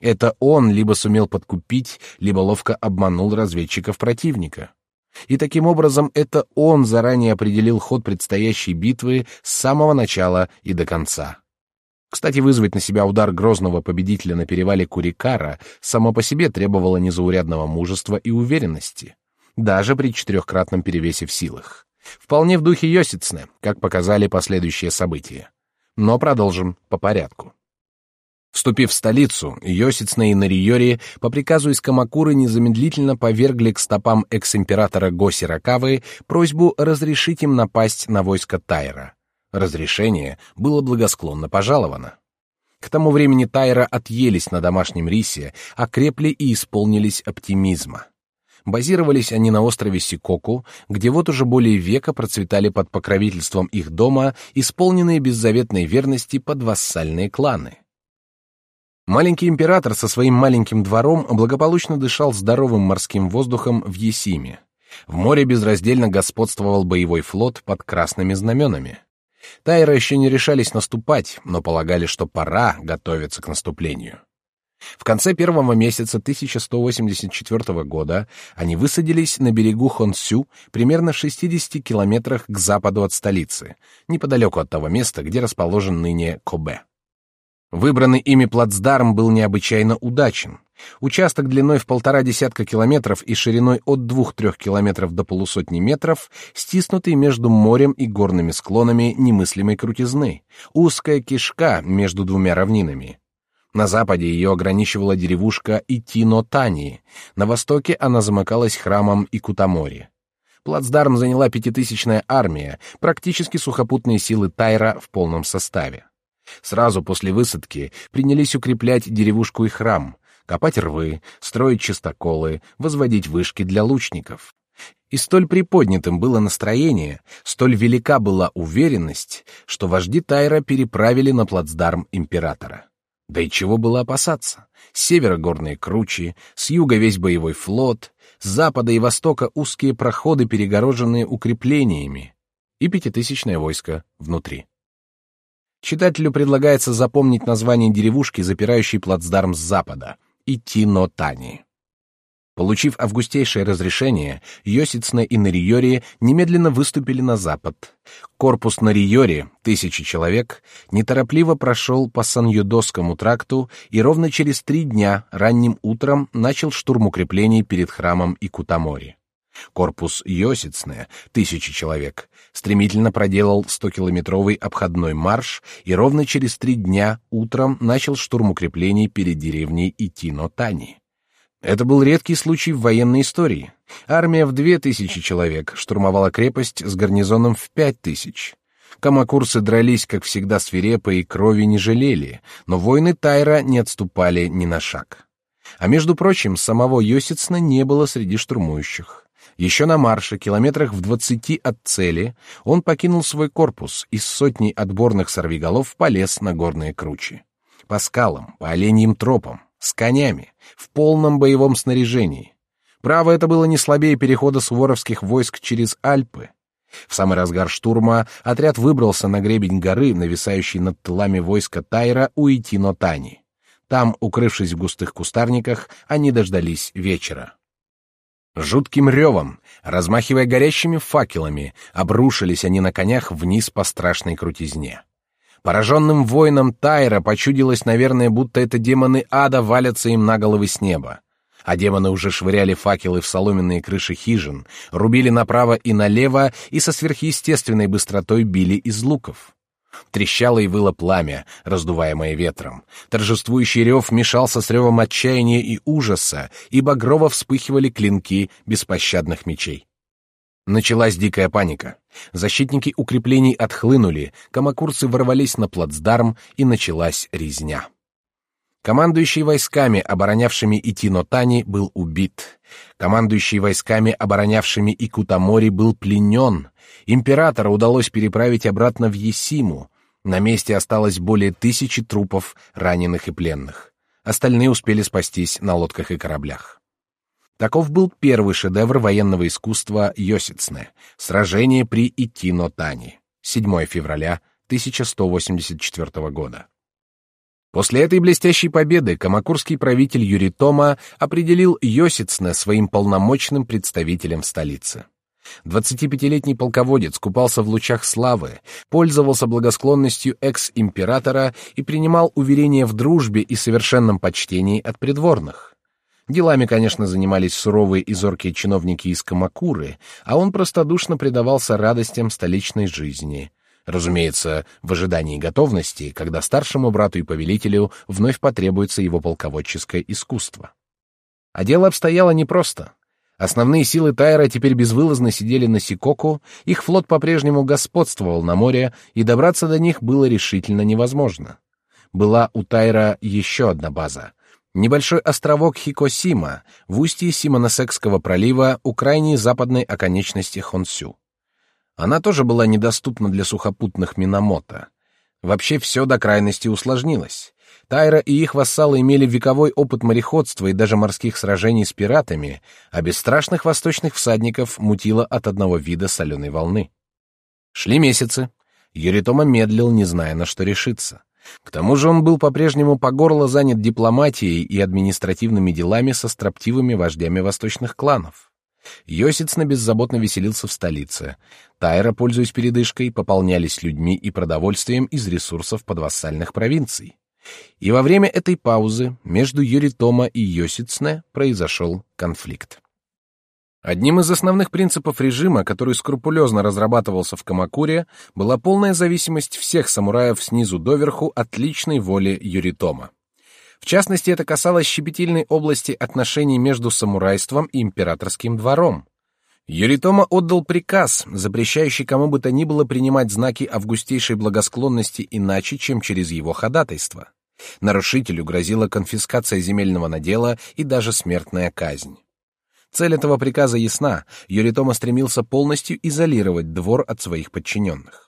Это он либо сумел подкупить, либо ловко обманул разведчиков противника. И таким образом это он заранее определил ход предстоящей битвы с самого начала и до конца. Кстати, вызвать на себя удар грозного победителя на перевале Курикара само по себе требовало незаурядного мужества и уверенности, даже при четырехкратном перевесе в силах. Вполне в духе Йосицне, как показали последующие события. Но продолжим по порядку. Вступив в столицу, Йосицна и Нариори по приказу из Камакуры незамедлительно повергли к стопам экс-императора Госи Ракавы просьбу разрешить им напасть на войско Тайра. Разрешение было благосклонно пожаловано. К тому времени Тайра отъелись на домашнем рисе, окрепли и исполнились оптимизма. Базировались они на острове Сикоку, где вот уже более века процветали под покровительством их дома исполненные беззаветной верности подвассальные кланы. Маленький император со своим маленьким двором благополучно дышал здоровым морским воздухом в Есиме. В море безраздельно господствовал боевой флот под красными знаменами. Тайры еще не решались наступать, но полагали, что пора готовиться к наступлению. В конце первого месяца 1184 года они высадились на берегу Хонсю, примерно в 60 километрах к западу от столицы, неподалеку от того места, где расположен ныне Кобе. Выбранный ими плацдарм был необычайно удачен. Участок длиной в полтора десятка километров и шириной от двух-трех километров до полусотни метров, стиснутый между морем и горными склонами немыслимой крутизны, узкая кишка между двумя равнинами. На западе ее ограничивала деревушка Итино-Тани, на востоке она замыкалась храмом Икутамори. Плацдарм заняла пятитысячная армия, практически сухопутные силы Тайра в полном составе. Сразу после высадки принялись укреплять деревушку и храм, копать рвы, строить чистоколы, возводить вышки для лучников. И столь приподнятым было настроение, столь велика была уверенность, что вожди Тайра переправили на плацдарм императора. Да и чего было опасаться? С севера горные кручи, с юга весь боевой флот, с запада и востока узкие проходы, перегороженные укреплениями, и пятитысячное войско внутри. Читателю предлагается запомнить название деревушки, запирающей плацдарм с запада — Итинотани. Получив августейшее разрешение, Йосицна и Нариори немедленно выступили на запад. Корпус Нариори, тысячи человек, неторопливо прошел по Сан-Юдосскому тракту и ровно через три дня, ранним утром, начал штурм укреплений перед храмом Икутамори. Корпус Йосицне, тысячи человек, стремительно проделал 100-километровый обходной марш и ровно через три дня утром начал штурм укреплений перед деревней Итино-Тани. Это был редкий случай в военной истории. Армия в две тысячи человек штурмовала крепость с гарнизоном в пять тысяч. Камакурсы дрались, как всегда, свирепо и крови не жалели, но воины Тайра не отступали ни на шаг. А между прочим, самого Йосицна не было среди штурмующих. Еще на марше, километрах в двадцати от цели, он покинул свой корпус и с сотней отборных сорвиголов полез на горные кручи. По скалам, по оленьим тропам, с конями, в полном боевом снаряжении. Право, это было не слабее перехода суворовских войск через Альпы. В самый разгар штурма отряд выбрался на гребень горы, нависающий над тылами войска Тайра у Итино-Тани. Там, укрывшись в густых кустарниках, они дождались вечера. Жутким ревом, размахивая горящими факелами, обрушились они на конях вниз по страшной крутизне. Пораженным воинам Тайра почудилось, наверное, будто это демоны ада валятся им на головы с неба. А демоны уже швыряли факелы в соломенные крыши хижин, рубили направо и налево и со сверхъестественной быстротой били из луков. Трещало и выло пламя, раздуваемое ветром. Торжествующий рев мешался с ревом отчаяния и ужаса, и багрово вспыхивали клинки беспощадных мечей. Началась дикая паника. Защитники укреплений отхлынули, камакурцы ворвались на плацдарм, и началась резня. Командующий войсками, оборонявшими Итинотани, был убит. Командующий войсками, оборонявшими Икутамори, был пленен. Императора удалось переправить обратно в Есиму. На месте осталось более тысячи трупов, раненых и пленных. Остальные успели спастись на лодках и кораблях. Таков был первый шедевр военного искусства Йосицне — сражение при Итино-Тани, 7 февраля 1184 года. После этой блестящей победы камакурский правитель Юритома определил Йосицне своим полномочным представителем в столице. 25-летний полководец купался в лучах славы, пользовался благосклонностью экс-императора и принимал уверения в дружбе и совершенном почтении от придворных. Делами, конечно, занимались суровые и зоркие чиновники из Камакуры, а он простодушно предавался радостям столичной жизни. Разумеется, в ожидании готовности, когда старшему брату и повелителю вновь потребуется его полководческое искусство. А дело обстояло непросто. Основные силы Тайра теперь безвылазно сидели на Сикоку, их флот по-прежнему господствовал на море, и добраться до них было решительно невозможно. Была у Тайра еще одна база Небольшой островок Хикосима в устье Симоносекского пролива у крайней западной оконечности Хонсю. Она тоже была недоступна для сухопутных Минамото. Вообще все до крайности усложнилось. Тайра и их вассалы имели вековой опыт мореходства и даже морских сражений с пиратами, а бесстрашных восточных всадников мутило от одного вида соленой волны. Шли месяцы. Юритома медлил, не зная, на что решиться. К тому же он был по-прежнему по горло занят дипломатией и административными делами со строптивыми вождями восточных кланов. Йосицна беззаботно веселился в столице. Тайра, пользуясь передышкой, пополнялись людьми и продовольствием из ресурсов подвассальных провинций. И во время этой паузы между Юритома и Йосицне произошел конфликт. Одним из основных принципов режима, который скрупулезно разрабатывался в Камакуре, была полная зависимость всех самураев снизу доверху от личной воли Юритома. В частности, это касалось щепетильной области отношений между самурайством и императорским двором. Юритома отдал приказ, запрещающий кому бы то ни было принимать знаки августейшей благосклонности иначе, чем через его ходатайство. Нарушителю грозила конфискация земельного надела и даже смертная казнь. Цель этого приказа ясна. Юритома стремился полностью изолировать двор от своих подчиненных.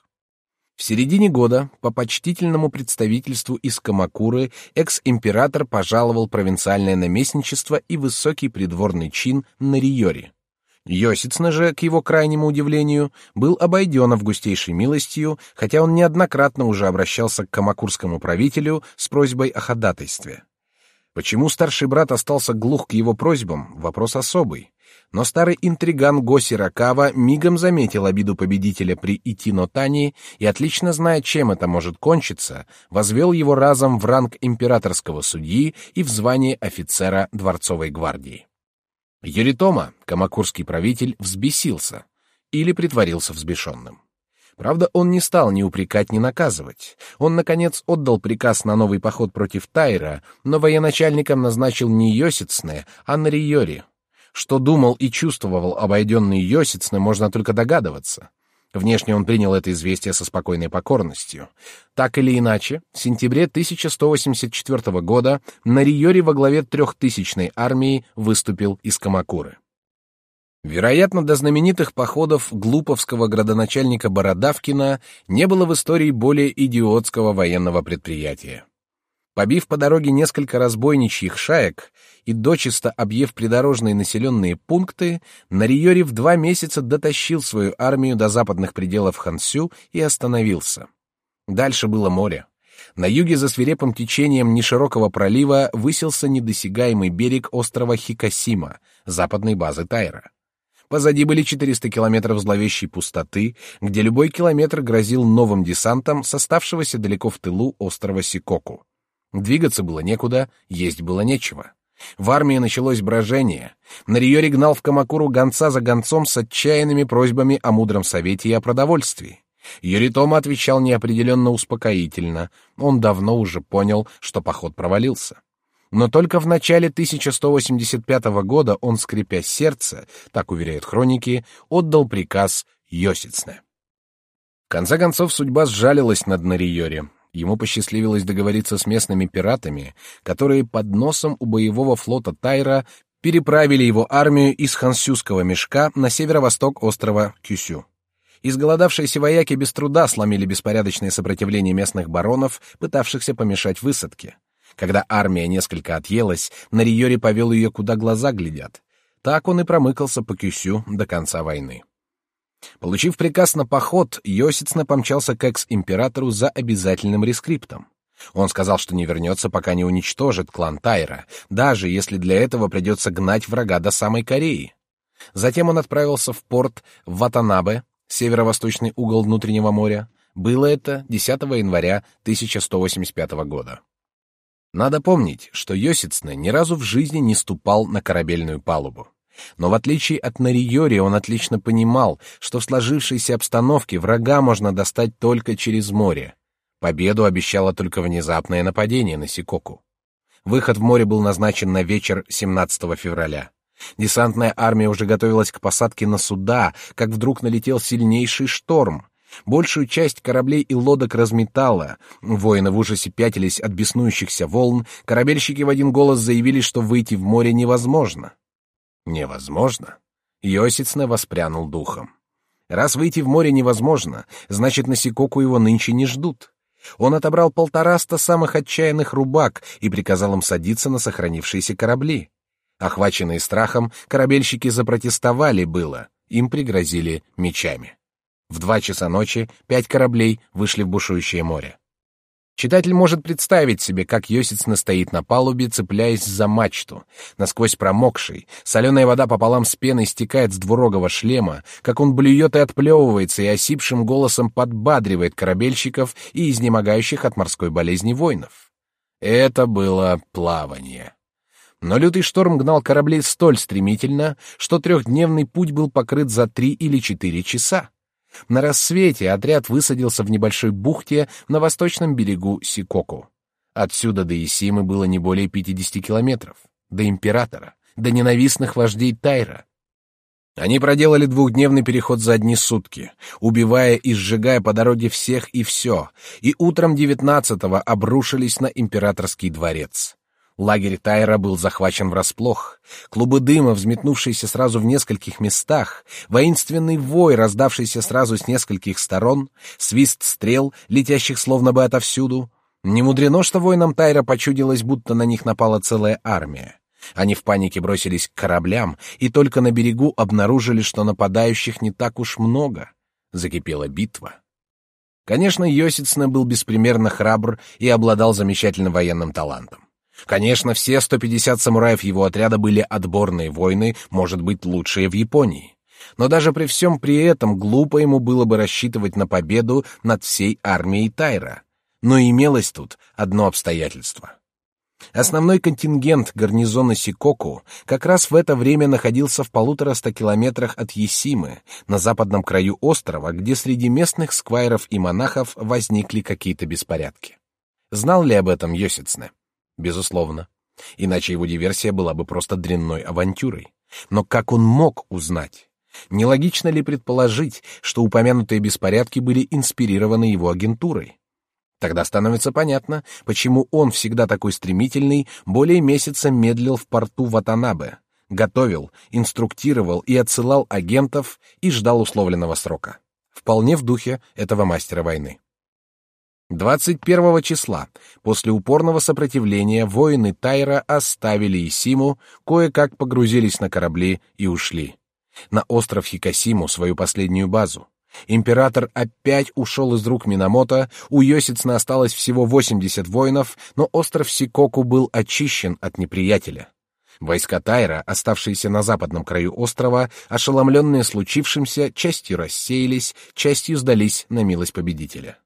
В середине года по почтительному представительству из Камакуры экс-император пожаловал провинциальное наместничество и высокий придворный чин на Риоре. Йосицна же, к его крайнему удивлению, был обойден августейшей милостью, хотя он неоднократно уже обращался к камакурскому правителю с просьбой о ходатайстве. Почему старший брат остался глух к его просьбам — вопрос особый. Но старый интриган Госи Ракава мигом заметил обиду победителя при Итинотании и, отлично зная, чем это может кончиться, возвел его разом в ранг императорского судьи и в звание офицера дворцовой гвардии. Еритома, камакурский правитель, взбесился или притворился взбешенным. Правда, он не стал ни упрекать, ни наказывать. Он, наконец, отдал приказ на новый поход против Тайра, но военачальником назначил не Йосицне, а Нариори. Что думал и чувствовал обойденный Йосицне, можно только догадываться. Внешне он принял это известие со спокойной покорностью. Так или иначе, в сентябре 1184 года Нариори во главе трехтысячной армии выступил из Камакуры. Вероятно, до знаменитых походов глуповского градоначальника Бородавкина не было в истории более идиотского военного предприятия. Побив по дороге несколько разбойничьих шаек и дочисто объев придорожные населенные пункты, Нариори в два месяца дотащил свою армию до западных пределов Хансю и остановился. Дальше было море. На юге за свирепым течением неширокого пролива высился недосягаемый берег острова Хикасима, западной базы Тайра. Позади были 400 километров зловещей пустоты, где любой километр грозил новым десантом с оставшегося далеко в тылу острова Сикоку. Двигаться было некуда, есть было нечего. В армии началось брожение. Нариори гнал в Камакуру гонца за гонцом с отчаянными просьбами о мудром совете и о продовольствии. Юритома отвечал неопределенно успокоительно. Он давно уже понял, что поход провалился. Но только в начале 1185 года он, скрипя сердце, так уверяют хроники, отдал приказ Йосицне. В конце концов, судьба сжалилась над Нариори. Ему посчастливилось договориться с местными пиратами, которые под носом у боевого флота Тайра переправили его армию из Хансюского мешка на северо-восток острова Кюсю. Изголодавшиеся вояки без труда сломили беспорядочное сопротивление местных баронов, пытавшихся помешать высадке. Когда армия несколько отъелась, Нариори повел ее, куда глаза глядят. Так он и промыкался по Кюсю до конца войны. Получив приказ на поход, Йосицна помчался к экс-императору за обязательным рескриптом. Он сказал, что не вернется, пока не уничтожит клан Тайра, даже если для этого придется гнать врага до самой Кореи. Затем он отправился в порт Ватанабе, северо-восточный угол внутреннего моря. Было это 10 января 1185 года. Надо помнить, что Йосицне ни разу в жизни не ступал на корабельную палубу. Но в отличие от Нариори он отлично понимал, что в сложившейся обстановке врага можно достать только через море. Победу обещало только внезапное нападение на Сикоку. Выход в море был назначен на вечер 17 февраля. Десантная армия уже готовилась к посадке на суда, как вдруг налетел сильнейший шторм. Большую часть кораблей и лодок разметало. Воины в ужасе пятились от беснующихся волн, корабельщики в один голос заявили, что выйти в море невозможно. Невозможно. Йосицне воспрянул духом. Раз выйти в море невозможно, значит, на Сикоку его нынче не ждут. Он отобрал полтораста самых отчаянных рубак и приказал им садиться на сохранившиеся корабли. Охваченные страхом, корабельщики запротестовали было, им пригрозили мечами. В два часа ночи пять кораблей вышли в бушующее море. Читатель может представить себе, как Йосицна стоит на палубе, цепляясь за мачту, насквозь промокший, соленая вода пополам с пеной стекает с двурогого шлема, как он блюет и отплевывается и осипшим голосом подбадривает корабельщиков и изнемогающих от морской болезни воинов. Это было плавание. Но лютый шторм гнал корабли столь стремительно, что трехдневный путь был покрыт за три или четыре часа. На рассвете отряд высадился в небольшой бухте на восточном берегу Сикоку. Отсюда до Исимы было не более 50 километров. До императора, до ненавистных вождей Тайра. Они проделали двухдневный переход за одни сутки, убивая и сжигая по дороге всех и все, и утром девятнадцатого обрушились на императорский дворец. Лагерь Тайра был захвачен врасплох. Клубы дыма, взметнувшиеся сразу в нескольких местах, воинственный вой, раздавшийся сразу с нескольких сторон, свист стрел, летящих словно бы отовсюду. Не мудрено, что воинам Тайра почудилось, будто на них напала целая армия. Они в панике бросились к кораблям и только на берегу обнаружили, что нападающих не так уж много. Закипела битва. Конечно, Йосицне был беспримерно храбр и обладал замечательным военным талантом. Конечно, все 150 самураев его отряда были отборные воины, может быть, лучшие в Японии. Но даже при всем при этом глупо ему было бы рассчитывать на победу над всей армией Тайра. Но имелось тут одно обстоятельство. Основной контингент гарнизона Сикоку как раз в это время находился в полутораста километрах от Есимы, на западном краю острова, где среди местных сквайров и монахов возникли какие-то беспорядки. Знал ли об этом Йосицне? Безусловно. Иначе его диверсия была бы просто дрянной авантюрой. Но как он мог узнать? Нелогично ли предположить, что упомянутые беспорядки были инспирированы его агентурой? Тогда становится понятно, почему он, всегда такой стремительный, более месяца медлил в порту Ватанабе, готовил, инструктировал и отсылал агентов и ждал условленного срока. Вполне в духе этого мастера войны. 21 числа, после упорного сопротивления, воины Тайра оставили Исиму, кое-как погрузились на корабли и ушли. На остров Хикасиму, свою последнюю базу. Император опять ушел из рук Минамото, у Йосицна осталось всего 80 воинов, но остров Сикоку был очищен от неприятеля. Войска Тайра, оставшиеся на западном краю острова, ошеломленные случившимся, частью рассеялись, частью сдались на милость победителя.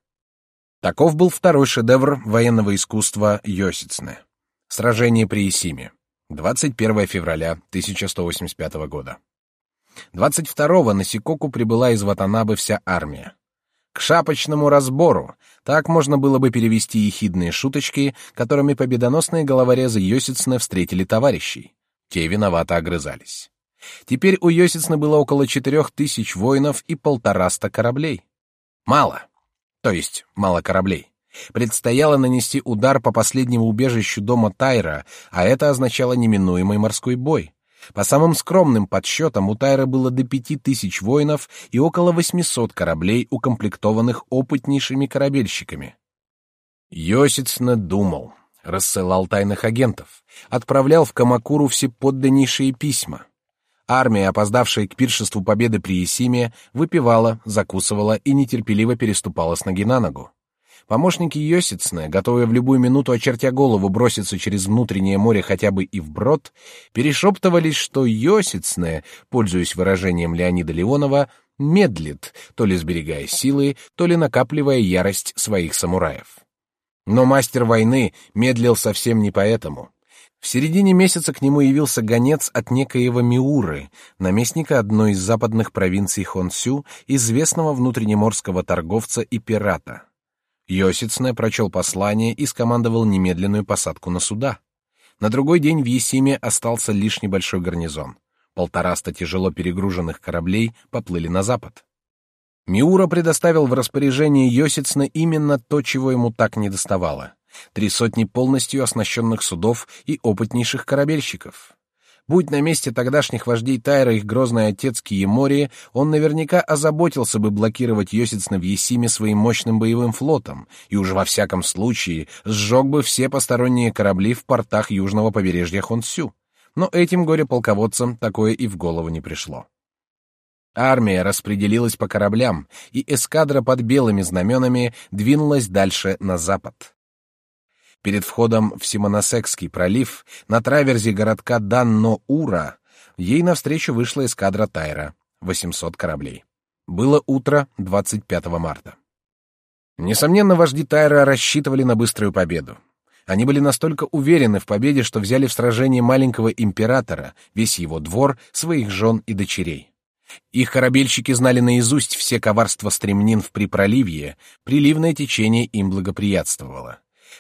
Таков был второй шедевр военного искусства Йосицне. Сражение при Исиме. 21 февраля 1185 года. 22-го на Сикоку прибыла из Ватанабы вся армия. К шапочному разбору, так можно было бы перевести ехидные шуточки, которыми победоносные головорезы Йосицны встретили товарищей. Те виновато огрызались. Теперь у Йосицны было около четырех тысяч воинов и полтораста кораблей. Мало. То есть мало кораблей. Предстояло нанести удар по последнему убежищу дома Тайра, а это означало неминуемый морской бой. По самым скромным подсчетам у Тайра было до пяти тысяч воинов и около 800 кораблей, укомплектованных опытнейшими корабельщиками. Йосицна думал, рассылал тайных агентов, отправлял в Камакуру всеподданнейшие письма. Армия, опоздавшая к пиршеству победы при Есиме, выпивала, закусывала и нетерпеливо переступала с ноги на ногу. Помощники Йосицны, готовые в любую минуту, очертя голову, броситься через внутреннее море хотя бы и вброд, перешептывались, что Йосицне, пользуясь выражением Леонида Леонова, медлит, то ли сберегая силы, то ли накапливая ярость своих самураев. Но мастер войны медлил совсем не поэтому. В середине месяца к нему явился гонец от некоего Миуры, наместника одной из западных провинций Хонсю, известного внутреннеморского торговца и пирата. Йосицне прочел послание и скомандовал немедленную посадку на суда. На другой день в Есиме остался лишь небольшой гарнизон. Полтораста тяжело перегруженных кораблей поплыли на запад. Миура предоставил в распоряжение Йосицне именно то, чего ему так недоставало: три сотни полностью оснащенных судов и опытнейших корабельщиков. Будь на месте тогдашних вождей Тайра их грозный отец Киемори, он наверняка озаботился бы блокировать Йосицна в Есиме своим мощным боевым флотом и уже во всяком случае сжег бы все посторонние корабли в портах южного побережья Хонсю. Но этим горе-полководцам такое и в голову не пришло. Армия распределилась по кораблям, и эскадра под белыми знаменами двинулась дальше на запад. Перед входом в Симоносекский пролив, на траверзе городка Данно-Ура, ей навстречу вышла эскадра Тайра, 800 кораблей. Было утро 25 марта. Несомненно, вожди Тайра рассчитывали на быструю победу. Они были настолько уверены в победе, что взяли в сражение маленького императора, весь его двор, своих жен и дочерей. Их корабельщики знали наизусть все коварства стремнин в припроливье, приливное течение им благоприятствовало.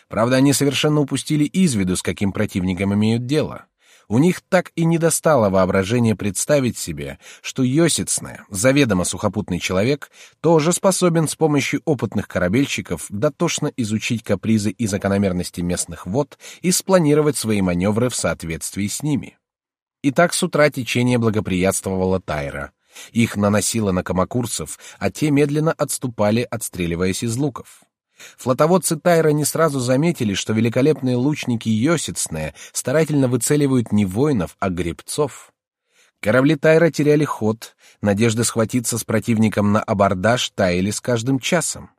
Правда, они совершенно упустили из виду, с каким противником имеют дело. У них так и не достало воображения представить себе, что Йосицне, заведомо сухопутный человек, тоже способен с помощью опытных корабельщиков дотошно изучить капризы и закономерности местных вод и спланировать свои маневры в соответствии с ними. Итак, с утра течение благоприятствовало Тайра. Их наносило на комакурцев, а те медленно отступали, отстреливаясь из луков. Флотоводцы Тайра не сразу заметили, что великолепные лучники Йосицне старательно выцеливают не воинов, а гребцов. Корабли Тайра теряли ход, надежды схватиться с противником на абордаж таяли с каждым часом.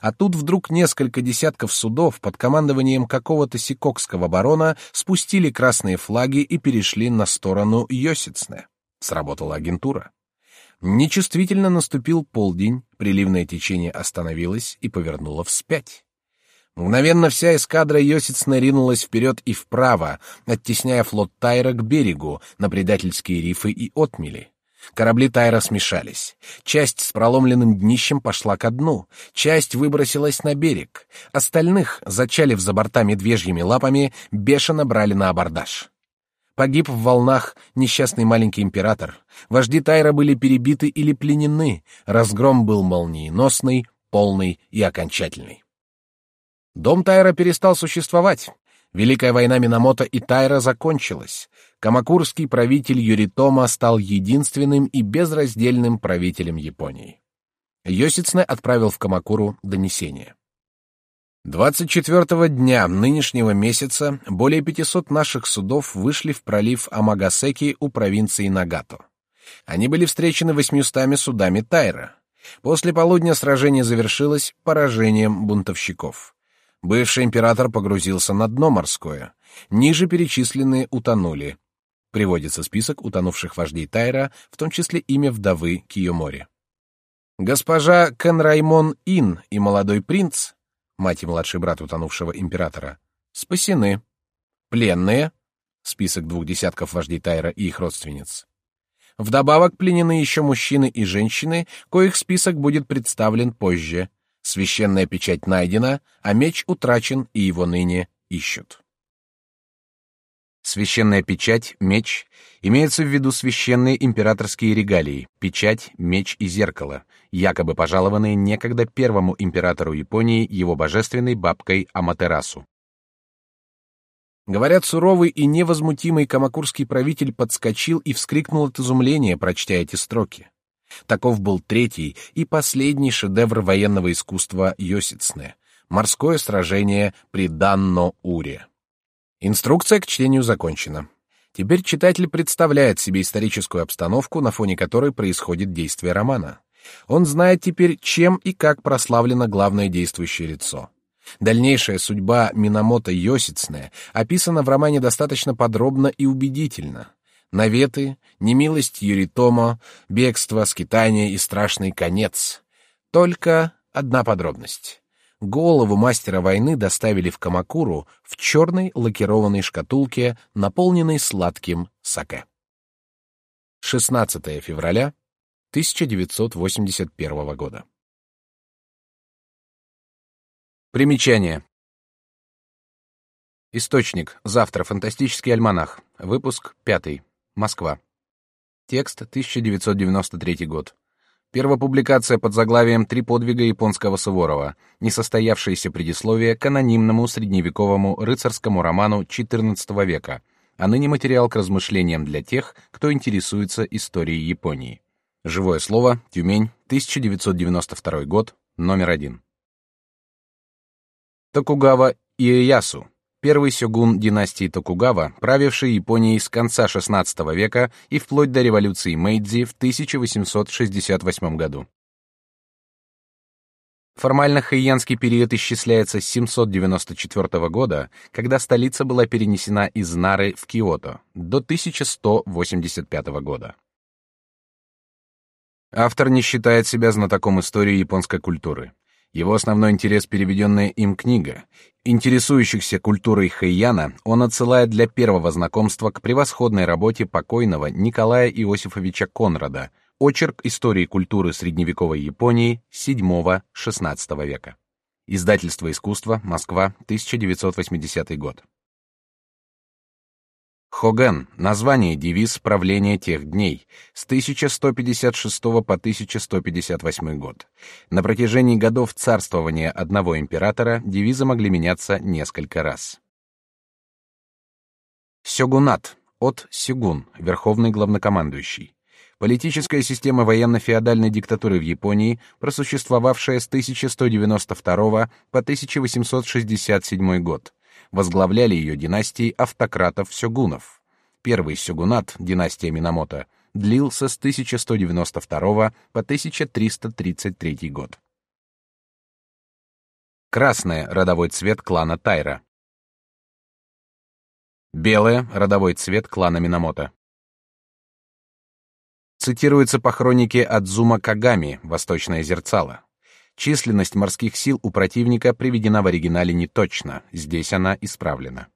А тут вдруг несколько десятков судов под командованием какого-то сикокского барона спустили красные флаги и перешли на сторону Йосицне. Сработала агентура. Нечувствительно наступил полдень, приливное течение остановилось и повернуло вспять. Мгновенно вся эскадра Йосицна ринулась вперед и вправо, оттесняя флот Тайра к берегу, на предательские рифы и отмели. Корабли Тайра смешались. Часть с проломленным днищем пошла ко дну, часть выбросилась на берег. Остальных, зачалив за борта медвежьими лапами, бешено брали на абордаж. Погиб в волнах несчастный маленький император. Вожди Тайра были перебиты или пленены. Разгром был молниеносный, полный и окончательный. Дом Тайра перестал существовать. Великая война Минамото и Тайра закончилась. Камакурский правитель Юритома стал единственным и безраздельным правителем Японии. Йосицне отправил в Камакуру донесение. 24 дня нынешнего месяца более 500 наших судов вышли в пролив Амагасеки у провинции Нагато. Они были встречены 800 судами Тайра. После полудня сражение завершилось поражением бунтовщиков. Бывший император погрузился на дно морское. Ниже перечисленные утонули. Приводится список утонувших вождей Тайра, в том числе имя вдовы Киомори. Госпожа Кенраймон Ин и молодой принц мать и младший брат утонувшего императора, спасены. Пленные, список двух десятков вождей Тайра и их родственниц. Вдобавок пленены еще мужчины и женщины, коих список будет представлен позже. Священная печать найдена, а меч утрачен, и его ныне ищут. Священная печать, меч, имеются в виду священные императорские регалии, печать, меч и зеркало, якобы пожалованные некогда первому императору Японии его божественной бабкой Аматерасу. Говорят, суровый и невозмутимый камакурский правитель подскочил и вскрикнул от изумления, прочтя эти строки. Таков был третий и последний шедевр военного искусства Йосицне — морское сражение при Данно-Уре. Инструкция к чтению закончена. Теперь читатель представляет себе историческую обстановку, на фоне которой происходит действие романа. Он знает теперь, чем и как прославлено главное действующее лицо. Дальнейшая судьба Минамото Йосицне описана в романе достаточно подробно и убедительно. Наветы, немилость Юритомо, бегство, скитание и страшный конец. Только одна подробность. Голову мастера войны доставили в Камакуру в черной лакированной шкатулке, наполненной сладким саке. 16 февраля 1981 года. Примечание. Источник. Завтра. Фантастический альманах. Выпуск 5. Москва. Текст 1993 год. Первопубликация под заглавием «Три подвига японского Суворова», несостоявшееся предисловие к анонимному средневековому рыцарскому роману XIV века, а ныне материал к размышлениям для тех, кто интересуется историей Японии. Живое слово, Тюмень, 1992 год, номер один. Токугава Иэясу, первый сёгун династии Токугава, правивший Японией с конца XVI века и вплоть до революции Мэйдзи в 1868 году. Формально хэйянский период исчисляется с 794 года, когда столица была перенесена из Нары в Киото, до 1185 года. Автор не считает себя знатоком истории японской культуры. Его основной интерес — переведенная им книга. Интересующихся культурой Хэйяна он отсылает для первого знакомства к превосходной работе покойного Николая Иосифовича Конрада «Очерк истории культуры средневековой Японии VII-XVI века». Издательство искусства, Москва, 1980 год. Хоген — название девиз правления тех дней, с 1156 по 1158 год. На протяжении годов царствования одного императора девизы могли меняться несколько раз. Сёгунат от Сигун, верховный главнокомандующий. Политическая система военно-феодальной диктатуры в Японии, просуществовавшая с 1192 по 1867 год возглавляли ее династии автократов-сёгунов. Первый сёгунат, династия Минамото, длился с 1192 по 1333 год. Красное — родовой цвет клана Тайра. Белое — родовой цвет клана Минамото. Цитируется по хронике Адзума Кагами «Восточное зерцало». Численность морских сил у противника приведена в оригинале неточно, здесь она исправлена.